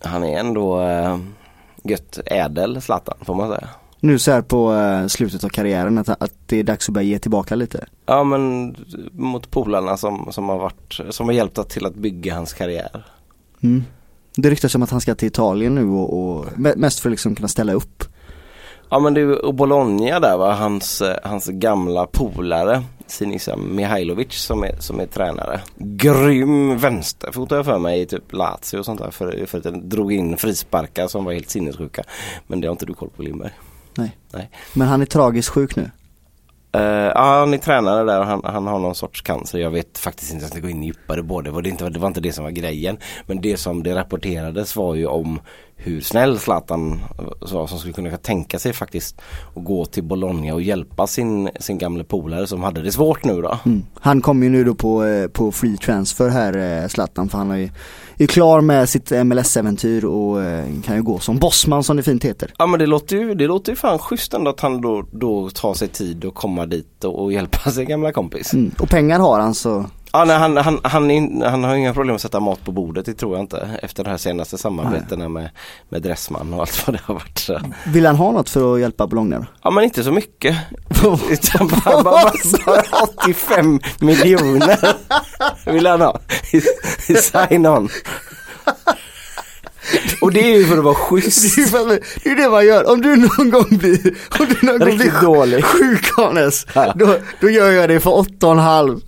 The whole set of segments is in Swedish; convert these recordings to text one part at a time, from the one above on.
Han är ändå äh, gött ädel Zlatan får man säga. Nu så här på uh, slutet av karriären att, att det är dags att börja ge tillbaka lite? Ja men mot polarna som, som har varit, som har hjälpt till att bygga hans karriär. Mm. Det ryktas om att han ska till Italien nu och, och mest för att liksom kunna ställa upp. Ja men det är Bologna där va, hans, hans gamla polare Sinisa Mihailovic som är, som är tränare. Grym vänsterfotare för mig i typ Lazio och sånt där för, för att den drog in frisparkar som var helt sinnessjuka. Men det har inte du koll på Lindberg. Nej. Nej. Men han är tragiskt sjuk nu? Uh, ja, han är tränare där och han, han, har någon sorts cancer. Jag vet faktiskt inte, jag ska gå in djupare på det. Det var inte, det var inte det som var grejen. Men det som det rapporterades var ju om hur snäll Zlatan var som skulle kunna tänka sig faktiskt att gå till Bologna och hjälpa sin, sin gamle polare som hade det svårt nu då. Mm. Han kommer ju nu då på, eh, på free transfer här eh, Zlatan för han har ju, är klar med sitt MLS-äventyr och eh, kan ju gå som bossman som det fint heter. Ja men det låter ju, det låter ju fan schysst ändå att han då, då tar sig tid och komma dit och, och hjälpa sin gamla kompis. Mm. Och pengar har han så Ja, nej, han, han, han, han har inga problem att sätta mat på bordet, det tror jag inte. Efter de här senaste samarbetena med, med Dressman och allt vad det har varit. Så. Vill han ha något för att hjälpa Bologna? Ja men inte så mycket. Utan bara, bara, bara 85 miljoner vill han ha sign-on. Och det är ju för att vara schysst. Det är, ju det man gör. Om du någon gång blir, om du någon gång blir dålig. sjuk Hannes, ja. då, då gör jag det för 8,5.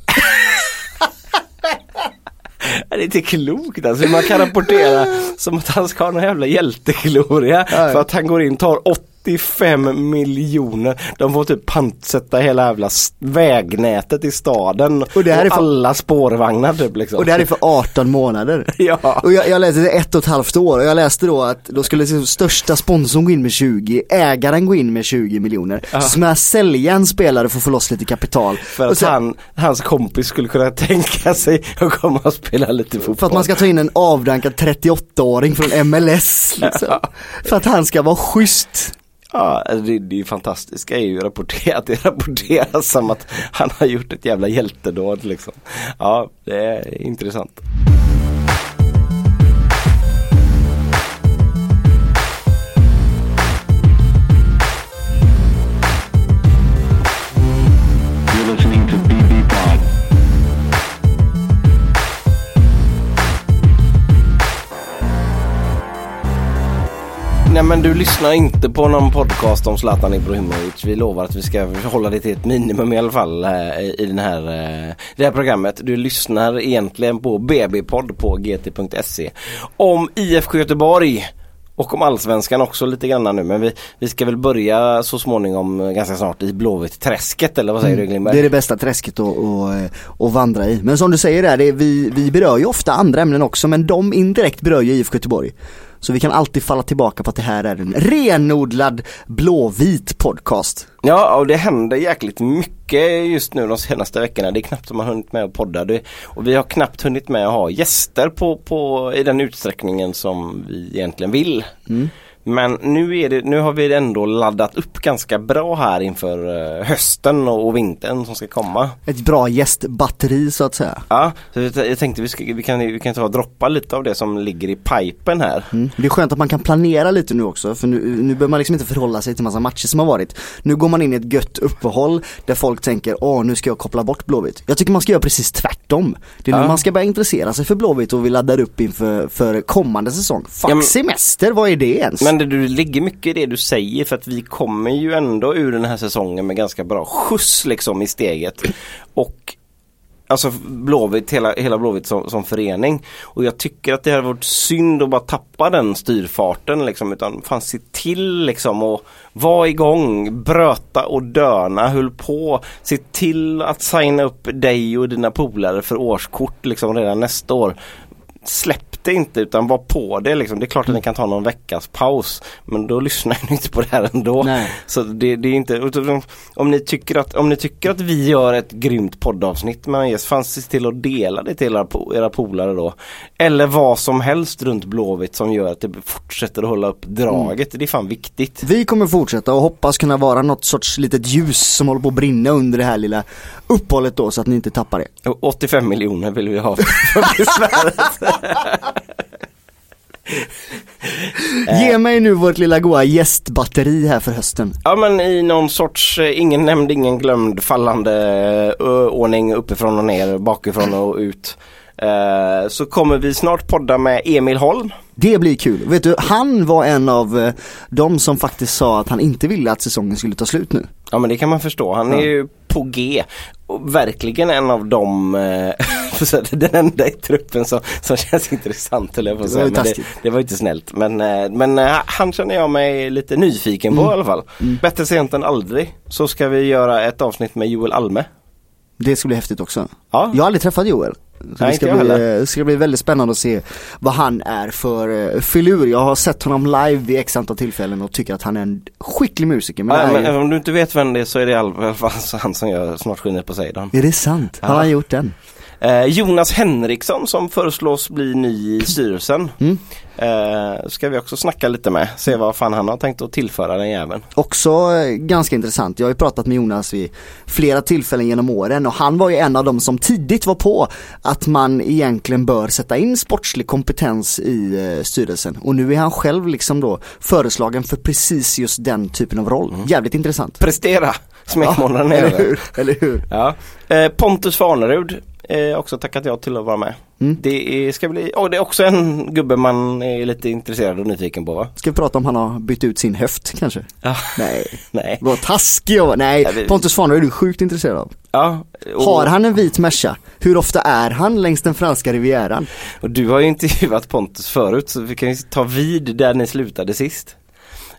Det är inte klokt alltså. Hur man kan rapportera som att han ska ha någon jävla hjältegloria för att han går in, tar 80 85 miljoner. De får typ pantsätta hela jävla vägnätet i staden. Och, det här och är för... alla spårvagnar typ liksom. Och det här är för 18 månader. ja. Och jag, jag läste ett och ett halvt år och jag läste då att då skulle liksom största sponsorn gå in med 20, ägaren gå in med 20 miljoner. Ja. Så man sälja en spelare för att få loss lite kapital. För att sen, han, hans kompis skulle kunna tänka sig att komma och spela lite fotboll. För att man ska ta in en avdankad 38-åring från MLS liksom. Ja. För att han ska vara schysst. Ja, alltså, det, det fantastiska är ju rapporterat, att det rapporteras som att han har gjort ett jävla hjältedåd liksom. Ja, det är intressant. Nej men du lyssnar inte på någon podcast om Zlatan Ibrahimovic. Vi lovar att vi ska hålla det till ett minimum i alla fall eh, i den här, eh, det här programmet. Du lyssnar egentligen på BB-podd på gt.se om IFK Göteborg. Och om allsvenskan också lite grann nu men vi, vi ska väl börja så småningom eh, ganska snart i Blåvitt-träsket eller vad säger mm, du Glimberg? Det är det bästa träsket att, att, att vandra i. Men som du säger där, det, vi, vi berör ju ofta andra ämnen också men de indirekt berör ju IFK Göteborg. Så vi kan alltid falla tillbaka på att det här är en renodlad blåvit podcast. Ja, och det händer jäkligt mycket just nu de senaste veckorna. Det är knappt som man hunnit med att podda. Det, och vi har knappt hunnit med att ha gäster på, på, i den utsträckningen som vi egentligen vill. Mm. Men nu, är det, nu har vi ändå laddat upp ganska bra här inför eh, hösten och vintern som ska komma. Ett bra gästbatteri så att säga. Ja, så jag tänkte vi, ska, vi, kan, vi kan ta och droppa lite av det som ligger i pipen här. Mm. Det är skönt att man kan planera lite nu också för nu, nu behöver man liksom inte förhålla sig till massa matcher som har varit. Nu går man in i ett gött uppehåll där folk tänker åh nu ska jag koppla bort Blåvitt. Jag tycker man ska göra precis tvärtom. Det är ja. nu man ska börja intressera sig för Blåvitt och vi laddar upp inför för kommande säsong. Fuck ja, men, semester, vad är det ens? Men det, det ligger mycket i det du säger för att vi kommer ju ändå ur den här säsongen med ganska bra skjuts liksom i steget. Och Alltså Blåvitt, hela, hela Blåvitt som, som förening. Och jag tycker att det hade varit synd att bara tappa den styrfarten liksom. Utan fan se till liksom och vara igång, bröta och döna, höll på. Se till att signa upp dig och dina polare för årskort liksom redan nästa år. Släpp det inte utan var på det liksom. Det är klart att ni kan ta någon veckas paus. Men då lyssnar ni inte på det här ändå. Nej. Så det, det, är inte, om ni, tycker att, om ni tycker att vi gör ett grymt poddavsnitt med Yes, fanns se till att dela det till era, era polare då. Eller vad som helst runt Blåvitt som gör att det fortsätter att hålla upp draget. Mm. Det är fan viktigt. Vi kommer fortsätta och hoppas kunna vara något sorts litet ljus som håller på att brinna under det här lilla uppehållet då så att ni inte tappar det. 85 miljoner vill vi ha för besväret. Ge mig nu vårt lilla goa gästbatteri här för hösten. Ja men i någon sorts eh, ingen nämnd, ingen glömd fallande ö, ordning uppifrån och ner, bakifrån och ut. Eh, så kommer vi snart podda med Emil Holm. Det blir kul. Vet du, han var en av eh, de som faktiskt sa att han inte ville att säsongen skulle ta slut nu. Ja men det kan man förstå. Han är Ja. ju på G. Och verkligen en av de, eh, den enda i truppen som, som känns intressant höll jag säga. Men det, det var inte snällt. Men, eh, men han känner jag mig lite nyfiken Mm. på i alla fall. Bättre sent än aldrig. Så ska vi göra ett avsnitt med Joel Alme. Det ska bli häftigt också. Ja. Jag har aldrig träffat Joel. Så Nej, det ska bli, eh, ska bli väldigt spännande att se vad han är för eh, filur. Jag har sett honom live vid x antal tillfällen och tycker att han är en skicklig musiker. Men, Ja, men ju, om du inte vet vem det är så är det i alla fall han som gör Snart skiner på Poseidon. är det sant? Har Ja. han gjort den? Eh, Jonas Henriksson som föreslås bli ny i styrelsen. Mm. Eh, ska vi också snacka lite med. Se vad fan han har tänkt att tillföra den jäveln. Också eh, ganska intressant. Jag har ju pratat med Jonas vid flera tillfällen genom åren och han var ju en av dem som tidigt var på att man egentligen bör sätta in sportslig kompetens i eh, styrelsen. Och nu är han själv liksom då föreslagen för precis just den typen av roll. Jävligt intressant. Prestera! Smekmånaden är eller hur? Eller hur? Ja. Eh, Pontus Farnerud eh, också tackat ja till att vara med. Mm. Det är, ska bli, oh, det är också en gubbe man är lite intresserad och nyfiken på va? Ska vi prata om han har bytt ut sin höft kanske? Ja. Nej, Nej. vad taskig jag var. Nej, Ja, vi- Pontus Farner är du sjukt intresserad av. Ja, och, Har han en vit Merca? Hur ofta är han längs den franska rivieran? och du har ju intervjuat Pontus förut så vi kan ju ta vid där ni slutade sist.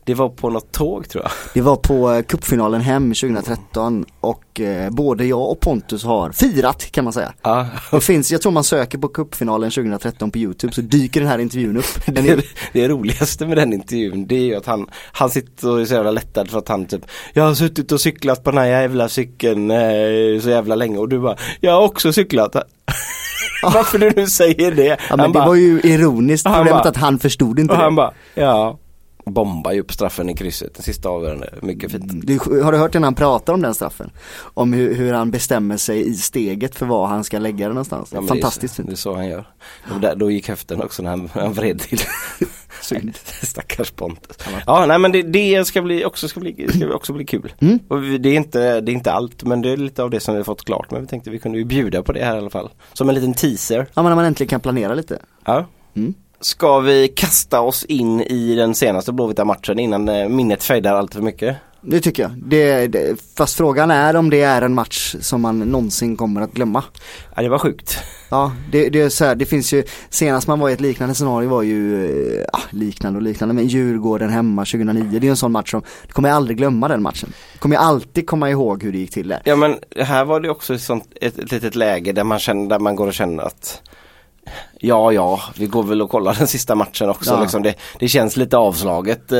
Det var på något tåg tror jag. Det var på eh, cupfinalen hem 2013 och eh, både jag och Pontus har firat kan man säga. Ja. Det finns, jag tror man söker på cupfinalen 2013 på YouTube så dyker den här intervjun upp. Den Det, är, det roligaste med den intervjun det är ju att han, han sitter och är så jävla lättad för att han typ Jag har suttit och cyklat på den här jävla cykeln eh, så jävla länge och du bara Jag har också cyklat Varför du nu säger det? ja, men han det bara, var ju ironiskt, problemet bara- att han förstod inte och han det. bara Ja Bombar ju upp straffen i krysset, den sista avgörande, mycket fint Du, har du hört när han pratar om den straffen? Om hur, hur han bestämmer sig i steget för var han ska lägga den någonstans. Ja, Fantastiskt fint. det är så han gör där, Då gick höften också när han, han vred till Synd. Stackars Pontus Ja nej men det, det ska bli också, ska bli, ska också bli kul Mm. Vi- det är, inte, det är inte allt men det är lite av det som vi har fått klart men vi tänkte vi kunde ju bjuda på det här i alla fall Som en liten teaser Ja men när man äntligen kan planera lite. Ja Mm. Ska vi kasta oss in i den senaste Blåvita matchen innan eh, minnet fejdar allt för mycket? Det tycker jag. Det, det, fast frågan är om det är en match som man någonsin kommer att glömma. Ja det var sjukt Ja, det, det är så här, det finns ju, senast man var i ett liknande scenario var ju, ja, liknande och liknande, men Djurgården hemma 2009, det är ju en sån match som, du kommer aldrig glömma den matchen. Kommer alltid komma ihåg hur det gick till där. Ja men här var det också ett, sånt, ett, ett litet läge där man, känner, där man går och känner att Ja, ja, vi går väl och kollar den sista matchen också. Ja. Liksom det, det känns lite avslaget eh,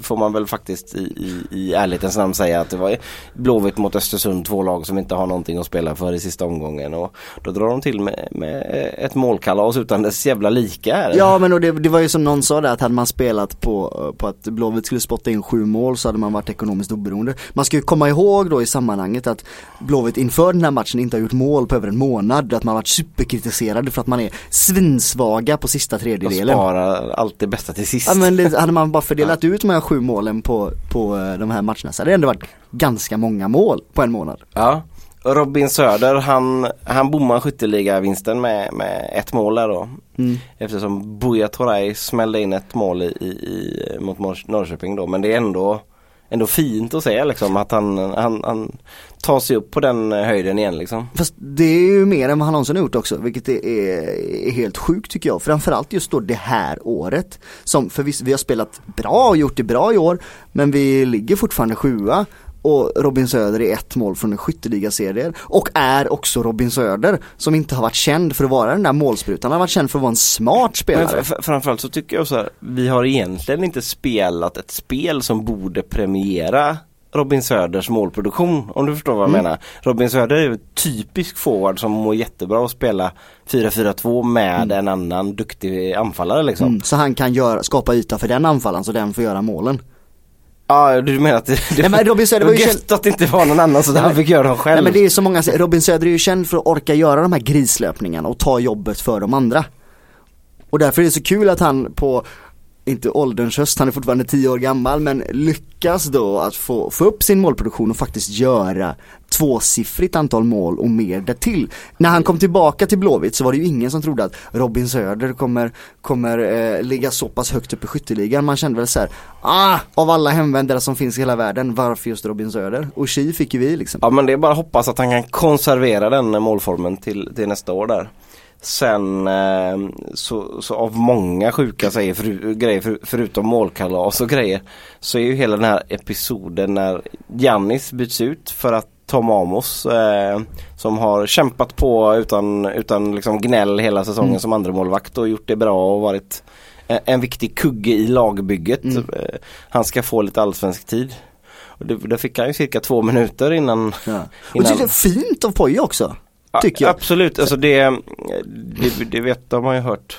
får man väl faktiskt i, i, i ärlighetens namn säga att det var Blåvitt mot Östersund, två lag som inte har någonting att spela för i sista omgången. Och då drar de till med, med ett målkalas utan dess jävla lika här. Ja men och det, det var ju som någon sa där att hade man spelat på, på att Blåvitt skulle spotta in sju mål så hade man varit ekonomiskt oberoende. Man ska ju komma ihåg då i sammanhanget att Blåvitt inför den här matchen inte har gjort mål på över en månad, att man har varit superkritiserade för att man är svinsvaga på sista De tredjedelen. sparar allt det bästa till sist. Ja men det, hade man bara fördelat ut de här sju målen på, på eh, de här matcherna så hade det ändå varit ganska många mål på en månad. Ja. Robin Söder han, han bommar skytteligavinsten med, med ett mål där då. Mm. Eftersom Buya Toray smällde in ett mål i, i, mot Norrköping då. Men det är ändå, ändå fint att se liksom att han, han, han tar sig upp på den höjden igen liksom. Fast det är ju mer än vad han någonsin har gjort också, vilket är, är helt sjukt tycker jag. Framförallt just då det här året. Som förvisso, vi har spelat bra och gjort det bra i år, men vi ligger fortfarande sjua. Och Robin Söder är ett mål från en skytteligaserie och är också Robin Söder som inte har varit känd för att vara den där målsprutan. Han har varit känd för att vara en smart Men spelare. f- framförallt så tycker jag så här, vi har egentligen inte spelat ett spel som borde premiera Robin Söders målproduktion om du förstår vad jag Mm. menar. Robin Söder är ju typisk forward som mår jättebra att spela 4-4-2 med en annan duktig anfallare liksom. Mm, så han kan göra, skapa yta för den anfallaren så den får göra målen. Ja du menar att det, Nej, men Robin Söder var ju gött att det inte var någon annan så han fick göra dem själv. Nej men det är så många, Robin Söder är ju känd för att orka göra de här grislöpningarna och ta jobbet för de andra. Och därför är det så kul att han på inte ålderns höst, han är fortfarande 10 år gammal men lyckas då att få, få upp sin målproduktion och faktiskt göra tvåsiffrigt antal mål och mer därtill. När han kom tillbaka till Blåvitt så var det ju ingen som trodde att Robin Söder kommer, kommer eh, ligga så pass högt upp i skytteligan. Man kände väl så här, ah, av alla hemvändare som finns i hela världen, varför just Robin Söder? Och Chi fick ju vi liksom. Ja men det är bara att hoppas att han kan konservera den målformen till, till nästa år där. Sen eh, så, så, av många sjuka säger för, grejer för, förutom målkalas och grejer så är ju hela den här episoden när Jannis byts ut för att Tom Amos eh, som har kämpat på utan, utan liksom gnäll hela säsongen mm. som andra målvakt och gjort det bra och varit en, en viktig kugge i lagbygget. Mm. Eh, han ska få lite allsvensk tid. Och det, där fick han ju cirka två minuter innan. Ja. Och det är fint av Poja också. Tycker jag. Absolut, alltså det, det, det vet de har ju hört.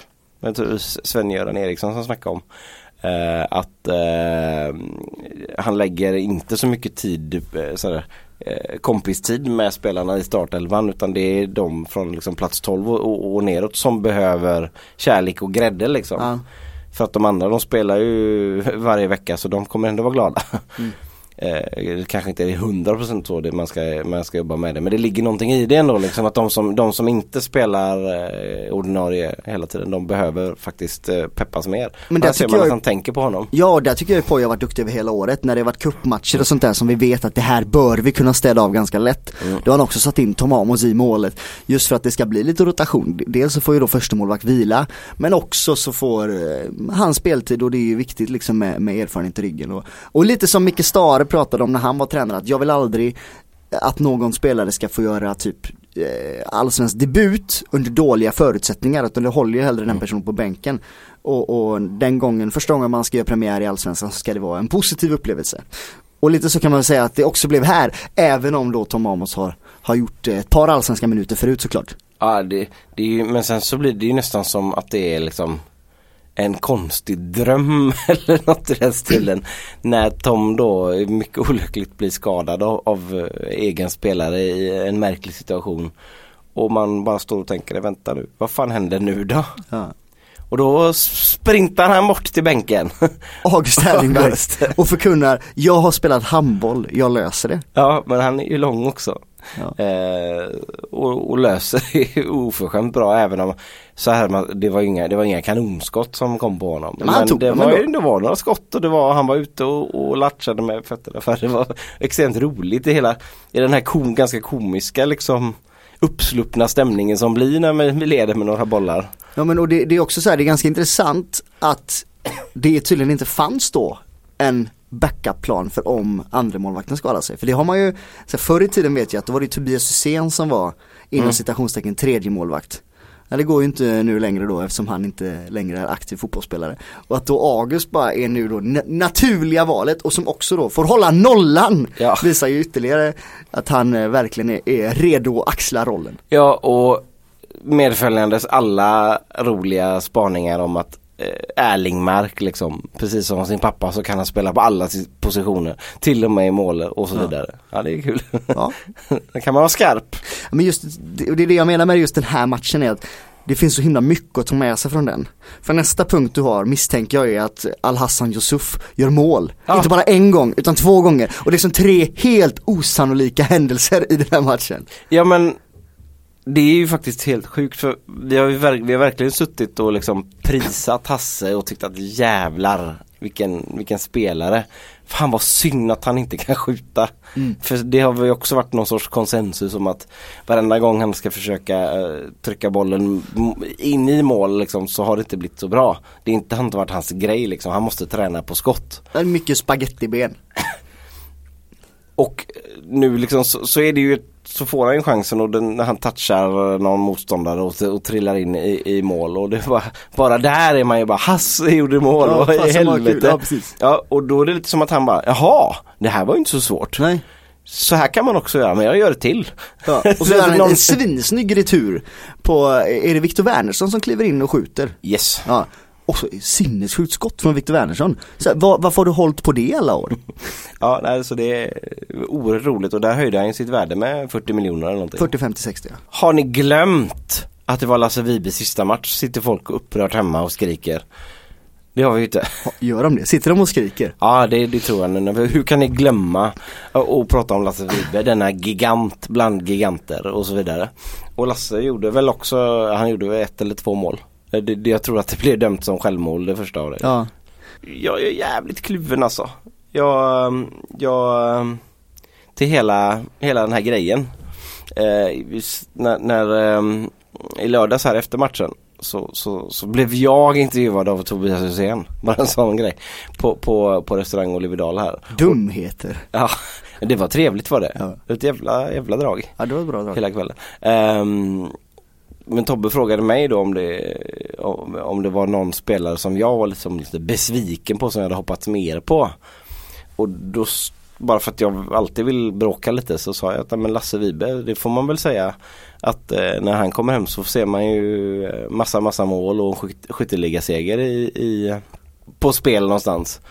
Sven-Göran Eriksson som snackade om. Eh, att eh, han lägger inte så mycket tid, eh, sådär, eh, kompistid med spelarna i startelvan utan det är de från liksom, plats 12 och, och, och neråt som behöver kärlek och grädde liksom. Ja. För att de andra de spelar ju varje vecka så de kommer ändå vara glada. Mm. Eh, kanske inte är 100% så det man ska, man ska jobba med det men det ligger någonting i det ändå liksom att de som, de som inte spelar eh, ordinarie hela tiden de behöver faktiskt eh, peppas mer. Men där ser man jag, att han tänker på honom. Ja, där tycker jag Poja har varit duktig över hela året när det har varit kuppmatcher och sånt där som vi vet att det här bör vi kunna städa av ganska lätt. Mm. Då har han också satt in Tom Amos i målet just för att det ska bli lite rotation. Dels så får ju då första målvakt vila men också så får eh, han speltid och det är ju viktigt liksom med, med erfarenhet i ryggen. Och, och lite som Micke Stare pratade om när han var tränare att jag vill aldrig att någon spelare ska få göra typ eh, allsvensk debut under dåliga förutsättningar utan det håller ju hellre den mm. personen på bänken. Och, och, den gången, första gången man ska göra premiär i allsvenskan så ska det vara en positiv upplevelse. Och lite så kan man säga att det också blev här, även om då Tom Amos har, har gjort ett par allsvenska minuter förut såklart. Ja, det, det är ju, men sen så blir det ju nästan som att det är liksom en konstig dröm eller något i den stilen. När Tom då mycket olyckligt blir skadad av, av eh, egen spelare i en märklig situation. Och man bara står och tänker, vänta nu, vad fan händer nu då? Ja. Och då sprintar han bort till bänken. August Erlingberg och förkunnar, jag har spelat handboll, jag löser det. Ja, men han är ju lång också. Ja. Eh, och, och, löser det oförskämt bra även om så här, det, var inga, det var inga kanonskott som kom på honom. Men, men det, var, det var några skott och det var, han var ute och, och latchade med fötterna för det var extremt roligt i hela, i den här kom, ganska komiska liksom uppsluppna stämningen som blir när vi leder med några bollar. Ja men och det, det är också så här, det är ganska intressant att det tydligen inte fanns då en backup-plan för om andra målvakten skadar sig. För det har man ju, så förr i tiden vet jag att då var det Tobias Hysén som var inom mm. citationstecken tredje målvakt. Ja, det går ju inte nu längre då eftersom han inte längre är aktiv fotbollsspelare. Och att då August bara är nu då naturliga valet och som också då får hålla nollan ja. visar ju ytterligare att han eh, verkligen är, är redo att axla rollen. Ja och medföljandes alla roliga spaningar om att Erlingmark liksom, precis som sin pappa så kan han spela på alla positioner. Till och med i mål och så ja. vidare. Ja det är kul. Ja. Då kan man vara skarp. Men just, det är det jag menar med just den här matchen är att det finns så himla mycket att ta med sig från den. För nästa punkt du har misstänker jag är att Al-Hassan Yusuf gör mål. Ja. Inte bara en gång utan två gånger. Och det är som tre helt osannolika händelser i den här matchen. Ja men det är ju faktiskt helt sjukt för vi har, ju vi har verkligen suttit och liksom prisat Hasse och tyckt att jävlar vilken, vilken spelare. Fan vad synd att han inte kan skjuta. Mm. För det har väl också varit någon sorts konsensus om att varenda gång han ska försöka uh, trycka bollen in i mål liksom, så har det inte blivit så bra. Det inte, har inte varit hans grej liksom. Han måste träna på skott. Det är mycket spagettiben. och nu liksom så, så är det ju ett så får han ju chansen och den, när han touchar någon motståndare och, och trillar in i, i mål och det var bara där är man ju bara Hasse gjorde mål, ja, vad i helvete. Ja, precis. ja, och då är det lite som att han bara, jaha, det här var ju inte så svårt. Nej. Så här kan man också göra, men jag gör det till. Ja, och så gör han en svinsnygg retur på, är det Viktor Wernersson som kliver in och skjuter? Yes. Ja. Och så sinnessjukt skott från Viktor Wernersson. Så, vad, varför har du hållit på det alla år? ja, nej, så det är oerhört roligt och där höjde han sitt värde med 40 miljoner eller någonting. 40, 50, 60 ja. Har ni glömt att det var Lasse Wibes sista match sitter folk upprört hemma och skriker. Det har vi ju inte. Gör de det? Sitter de och skriker? Ja det, det tror jag. nu. Hur kan ni glömma att prata om Lasse Vibe, denna gigant bland giganter och så vidare. Och Lasse gjorde väl också, han gjorde ett eller två mål. Det, det, jag tror att det blev dömt som självmål det första av det. Ja. Jag är jävligt kluven alltså. Jag, jag till hela, hela den här grejen. Eh, när, när eh, i lördags här efter matchen så, så, så blev jag intervjuad av Tobias Hysén. Bara en sån grej. På, på, på restaurang Olivedal här. Dumheter. Ja, det var trevligt var det. Ja. Ett jävla, jävla drag. Ja det var ett bra drag. Hela kvällen. Um, men Tobbe frågade mig då om det, om, om det var någon spelare som jag var liksom lite besviken på som jag hade hoppats mer på. Och då bara för att jag alltid vill bråka lite så sa jag att men Lasse Vibe, det får man väl säga att eh, när han kommer hem så ser man ju eh, massa massa mål och skyt, skytteligaseger i, i, på spel någonstans.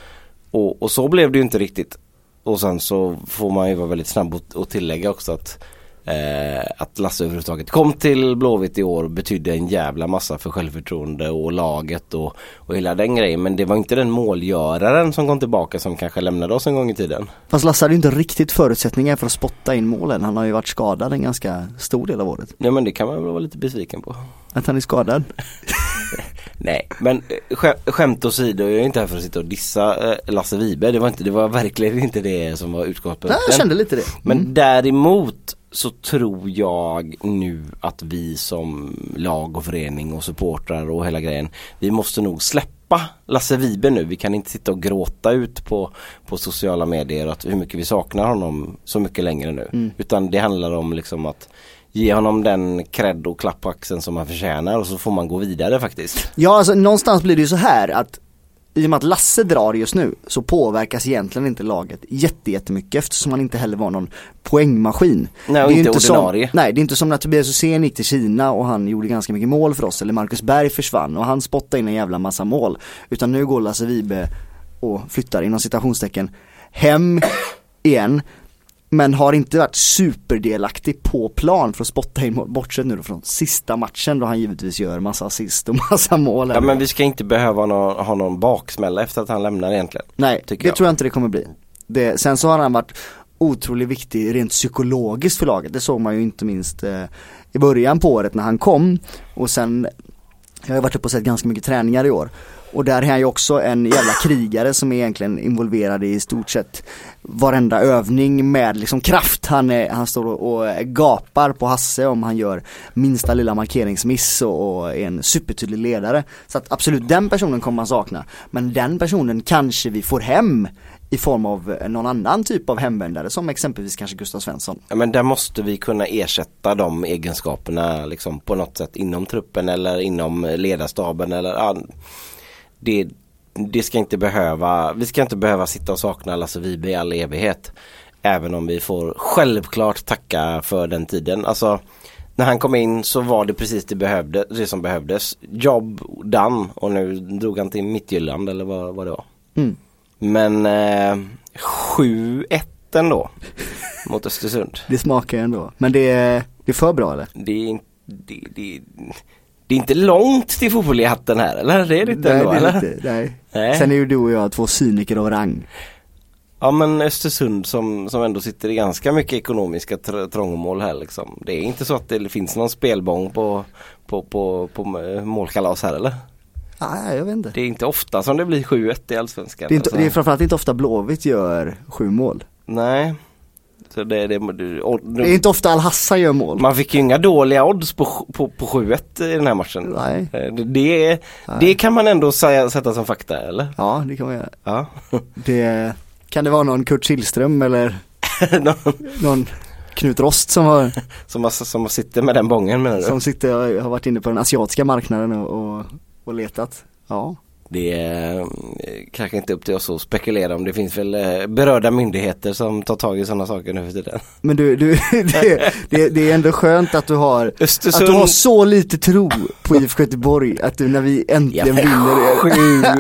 Och, och så blev det ju inte riktigt. Och sen så får man ju vara väldigt snabb och tillägga också att Eh, att Lasse överhuvudtaget kom till Blåvitt i år betydde en jävla massa för självförtroende och laget och, och hela den grejen. Men det var inte den målgöraren som kom tillbaka som kanske lämnade oss en gång i tiden. Fast Lasse hade ju inte riktigt förutsättningar för att spotta in målen. Han har ju varit skadad en ganska stor del av året. Ja men det kan man väl vara lite besviken på. Att han är skadad? Nej men eh, skä skämt åsido, jag är inte här för att sitta och dissa eh, Lasse Vibe. Det var, inte, det var verkligen inte det som var utgångspunkten. Nej, jag kände lite det. Mm. Men däremot så tror jag nu att vi som lag och förening och supportrar och hela grejen Vi måste nog släppa Lasse Vibe nu. Vi kan inte sitta och gråta ut på, på sociala medier att hur mycket vi saknar honom så mycket längre nu. Mm. Utan det handlar om liksom att ge honom den cred och klapp på axeln som han förtjänar och så får man gå vidare faktiskt. Ja alltså någonstans blir det ju så här att i och med att Lasse drar just nu så påverkas egentligen inte laget jättemycket eftersom han inte heller var någon poängmaskin. Nej och det är inte, inte ordinarie. Som, nej det är inte som när Tobias Hysén gick till Kina och han gjorde ganska mycket mål för oss eller Marcus Berg försvann och han spottade in en jävla massa mål. Utan nu går Lasse Vibe och flyttar inom citationstecken hem igen men har inte varit superdelaktig på plan för att spotta in mål, bortsett nu då från sista matchen då han givetvis gör massa assist och massa mål. Ja men vi ska inte behöva någon, ha någon baksmälla efter att han lämnar egentligen. Nej, det jag. tror jag inte det kommer bli. Det, sen så har han varit otroligt viktig rent psykologiskt för laget. Det såg man ju inte minst eh, i början på året när han kom och sen jag har varit uppe och sett ganska mycket träningar i år och där är han ju också en jävla krigare som är egentligen involverad i stort sett varenda övning med liksom kraft. Han, är, han står och, gapar på Hasse om han gör minsta lilla markeringsmiss och, och är en supertydlig ledare. Så att absolut den personen kommer man sakna. Men den personen kanske vi får hem i form av någon annan typ av hemvändare som exempelvis kanske Gustav Svensson. Ja men där måste vi kunna ersätta de egenskaperna liksom på något sätt inom truppen eller inom ledarstaben eller ja, det, det ska inte behöva, vi ska inte behöva sitta och sakna Lasse Vibe i all evighet. Även om vi får självklart tacka för den tiden. Alltså när han kom in så var det precis det, behövde, det som behövdes. Jobb done och nu drog han till Midtjylland eller vad, vad det var. Mm. Men eh, 7-1 ändå mot Östersund. Det smakar ändå. Men det är, det är för bra eller? Det är, inte- det, det, det är inte långt till fotboll i hatten här eller? Det är det inte nej, ändå det eller? inte, nej. Nej. Sen är ju du och jag två cyniker av rang. Ja men Östersund som, som ändå sitter i ganska mycket ekonomiska tr- trångmål här liksom. Det är inte så att det finns någon spelbång på, på, på, på målkalas här eller? Nej, jag vet inte. Det är inte ofta som det blir 7-1 i Allsvenskan. Det är, inte, alltså. det är framförallt inte ofta Blåvitt gör sju mål. Nej. Så det, det, det, och, Det är inte ofta Al-Hassa gör mål. Man fick ju inga dåliga odds på, på, på 7-1 i den här matchen. Nej. Eh, Det, det, det kan man ändå säga, sätta som fakta eller? Ja, det kan man göra. Ja. Det, kan det vara någon Kurt Killström eller Någon någon Knut Rost som har, som, har- som sitter med den bången menar du? som sitter har varit inne på den asiatiska marknaden och, och, och letat? Ja. Det är eh, kanske inte upp till oss att spekulera om det finns väl eh, berörda myndigheter som tar tag i sådana saker nu för tiden. Men du, du det, det, det är ändå skönt att du har Att Östersund du har så lite tro på IFK Göteborg att du när vi äntligen men vinner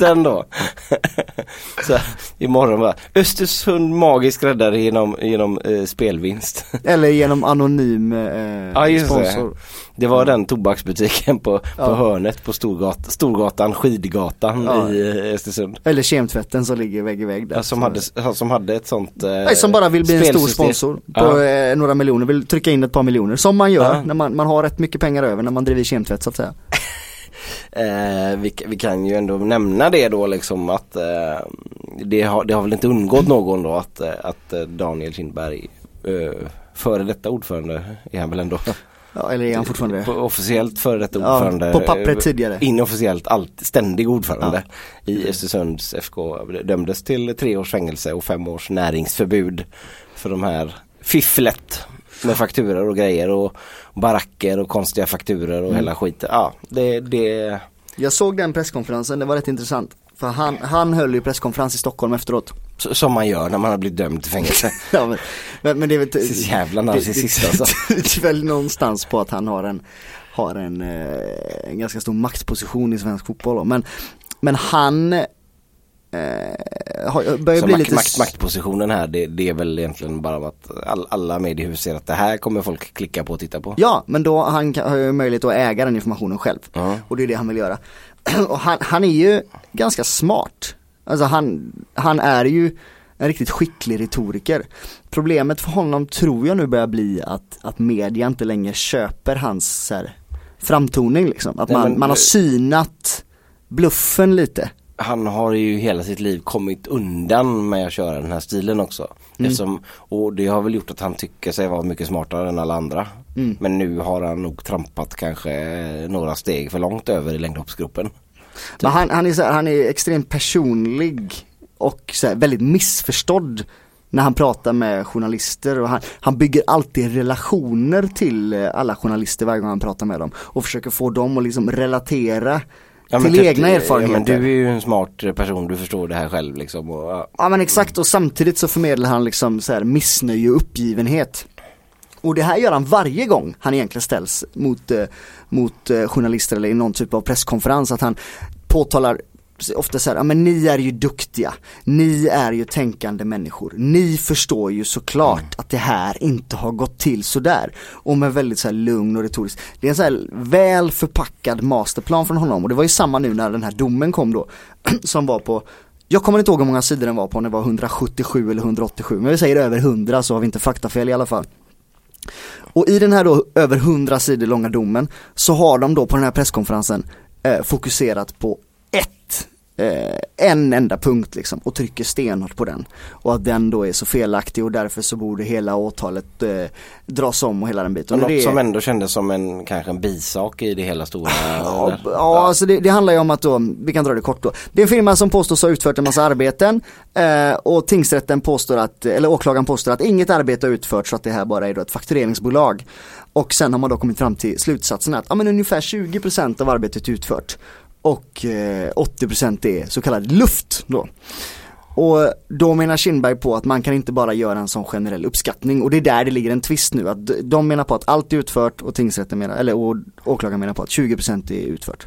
7-1 ändå. Så imorgon bara, Östersund magisk räddare genom, genom eh, spelvinst. Eller genom anonym eh, Ja, just det. Det var den tobaksbutiken på, på Ja. hörnet på Storgat, Storgatan, Skidgatan Ja. i eh, Östersund. Eller kemtvätten som ligger vägg i vägg där. Ja, som, hade, som hade ett sånt eh, Nej, som bara vill bli en stor sponsor på eh, några miljoner, vill trycka in ett par miljoner. Som man gör när man, man har rätt mycket pengar över när man driver kemtvätt så att säga. Eh, vi, vi kan ju ändå nämna det då liksom att eh, det, har, det har väl inte undgått någon då att, eh, att eh, Daniel Kindberg eh, före detta ordförande är han väl ändå Ja, eller är han fortfarande På- officiellt före detta Ja, ordförande på pappret tidigare. Inofficiellt alltid, ständig ordförande i Östersunds FK dömdes till tre års fängelse och fem års näringsförbud för de här fifflet med fakturor och grejer och baracker och konstiga fakturor och hela skiten. Ja, det, det Jag såg den presskonferensen, det var rätt intressant. För han, han höll ju presskonferens i Stockholm efteråt. Som man gör när man har blivit dömd till fängelse. Ja, men, men, men det är väl jävla narcissist alltså. det, är väl någonstans på att han har en, har en, eh, en ganska stor maktposition i svensk fotboll då. Men, men han eh, har, börjar Så bli makt, lite makt, maktpositionen här det, det är väl egentligen bara att all, alla mediehus ser att det här kommer folk klicka på och titta på. Ja, men då han har ju möjlighet att äga den informationen själv. Ja. Och det är det han vill göra. Och han, han är ju ganska smart. Alltså han, han är ju en riktigt skicklig retoriker. Problemet för honom tror jag nu börjar bli att, att media inte längre köper hans här, framtoning liksom. Att Nej, man, men- man har synat bluffen lite. Han har ju hela sitt liv kommit undan med att köra den här stilen också. Mm. Eftersom, och det har väl gjort att han tycker sig vara mycket smartare än alla andra. Mm. Men nu har han nog trampat kanske några steg för långt över i längdhoppsgruppen. Men han, han, är så här, han är extremt personlig och så här, väldigt missförstådd när han pratar med journalister och han, han bygger alltid relationer till eh, alla journalister varje gång han pratar med dem och försöker få dem att liksom relatera Ja, till men egna typ, erfarenheter. Ja, men du är ju en smart person, du förstår det här själv liksom. Och, ja. Ja men exakt och samtidigt så förmedlar han liksom så här missnöje och uppgivenhet. Och det här gör han varje gång han egentligen ställs mot, eh, mot eh, journalister eller i någon typ av presskonferens att han påtalar ofta så här, men ni är ju duktiga, ni är ju tänkande människor, ni förstår ju såklart att det här inte har gått till sådär. Och med väldigt så här lugn och retoriskt. Det är en så här väl förpackad masterplan från honom och det var ju samma nu när den här domen kom då, som var på jag kommer inte ihåg hur många sidor den var på, om det var 177 eller 187, men vi säger över 100 så har vi inte faktafel i alla fall. Och i den här då över 100 sidor långa domen så har de då på den här presskonferensen eh, fokuserat på ett, eh, en enda punkt liksom och trycker stenhårt på den. Och att den då är så felaktig och därför så borde hela åtalet eh, dras om och hela den biten. Det något är- som ändå kändes som en, kanske en bisak i det hela stora. Ja, ja alltså det, det handlar ju om att då, vi kan dra det kort då. Det är en firma som påstås ha utfört en massa arbeten eh, och tingsrätten påstår att, eller åklagaren påstår att inget arbete har utförts så att det här bara är då ett faktureringsbolag. Och sen har man då kommit fram till slutsatsen att ja, men ungefär 20% av arbetet är utfört och eh, 80% är så kallad luft då. Och då menar Kindberg på att man kan inte bara göra en sån generell uppskattning och det är där det ligger en twist nu. Att de menar på att allt är utfört och tingsrätten menar, eller och åklagaren menar på att 20% är utfört.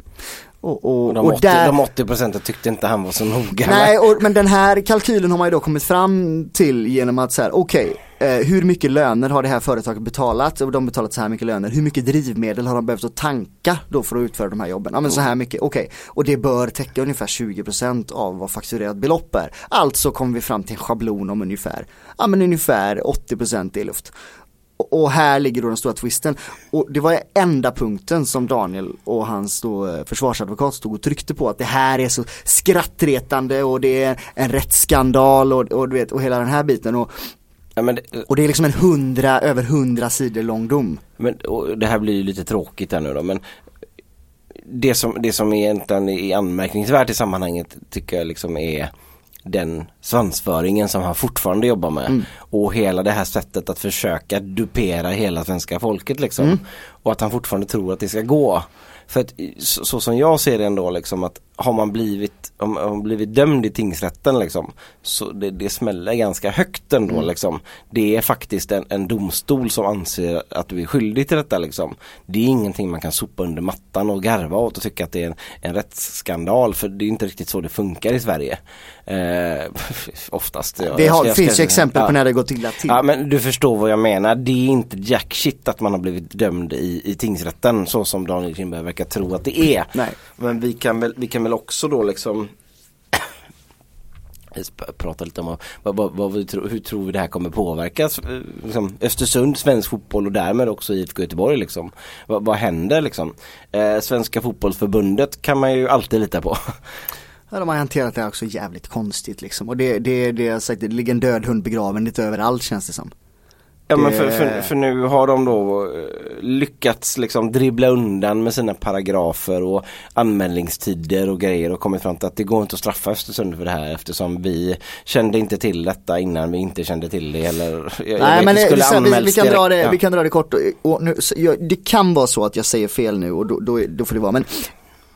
Och, och, Och de, och 80, där, de 80 procenten tyckte inte han var så noga Nej, och, men den här kalkylen har man ju då kommit fram till genom att så här, okej, eh, hur mycket löner har det här företaget betalat? Och de har betalat så här mycket löner. Hur mycket drivmedel har de behövt att tanka då för att utföra de här jobben? Ja men så här mycket, okej. Och det bör täcka ungefär 20% av vad fakturerat belopp är. Alltså kommer vi fram till en schablon om ungefär, ja men ungefär 80% är luft. Och- här ligger då den stora twisten. Och det var enda punkten som Daniel och hans då eh, försvarsadvokat stod och tryckte på att det här är så skrattretande och det är en rättsskandal och, och du vet och hela den här biten. Och, Ja, det- och det är liksom en hundra, över hundra sidor lång dom. men, och det här blir ju lite tråkigt här nu då men det som, det som egentligen är anmärkningsvärt i sammanhanget tycker jag liksom är den svansföringen som han fortfarande jobbar med. Mm. Och hela det här sättet att försöka dupera hela svenska folket liksom. Mm. Och att han fortfarande tror att det ska gå. För att så, så som jag ser det ändå liksom att har man blivit, om, om blivit dömd i tingsrätten liksom så det, det smäller ganska högt ändå Mm. liksom. Det är faktiskt en, en domstol som anser att du är skyldig till detta liksom. Det är ingenting man kan sopa under mattan och garva åt och tycka att det är en, en rättsskandal för det är inte riktigt så det funkar i Sverige. Eh, oftast. Ja, Det har, jag finns ju exempel ja. på när det gått illa till. Ja men du förstår vad jag menar. Det är inte jack shit att man har blivit dömd i, i tingsrätten så som Daniel Kindberg verkar tro att det är. Nej. Men vi kan väl, vi kan väl också då liksom prata lite om vad, vad, vad vi tror, hur tror vi det här kommer påverkas eh, liksom, Östersund, svensk fotboll och därmed också IFK Göteborg liksom. Vad, vad händer liksom? Eh, Svenska fotbollsförbundet kan man ju alltid lita på. Ja, de har hanterat det här också jävligt konstigt liksom. Och det, det, det, är sagt, det ligger en död hund begraven lite överallt känns det som. Ja men för, för, för nu har de då eh, lyckats liksom dribbla undan med sina paragrafer och anmälningstider och grejer och kommit fram till att det går inte att straffa Östersund för det här eftersom vi kände inte till detta innan vi inte kände till det eller jag, Nej men det vi, vi, kan dra det. Ja. vi kan dra det kort och, och nu, jag, det kan vara så att jag säger fel nu och då, då, då får det vara men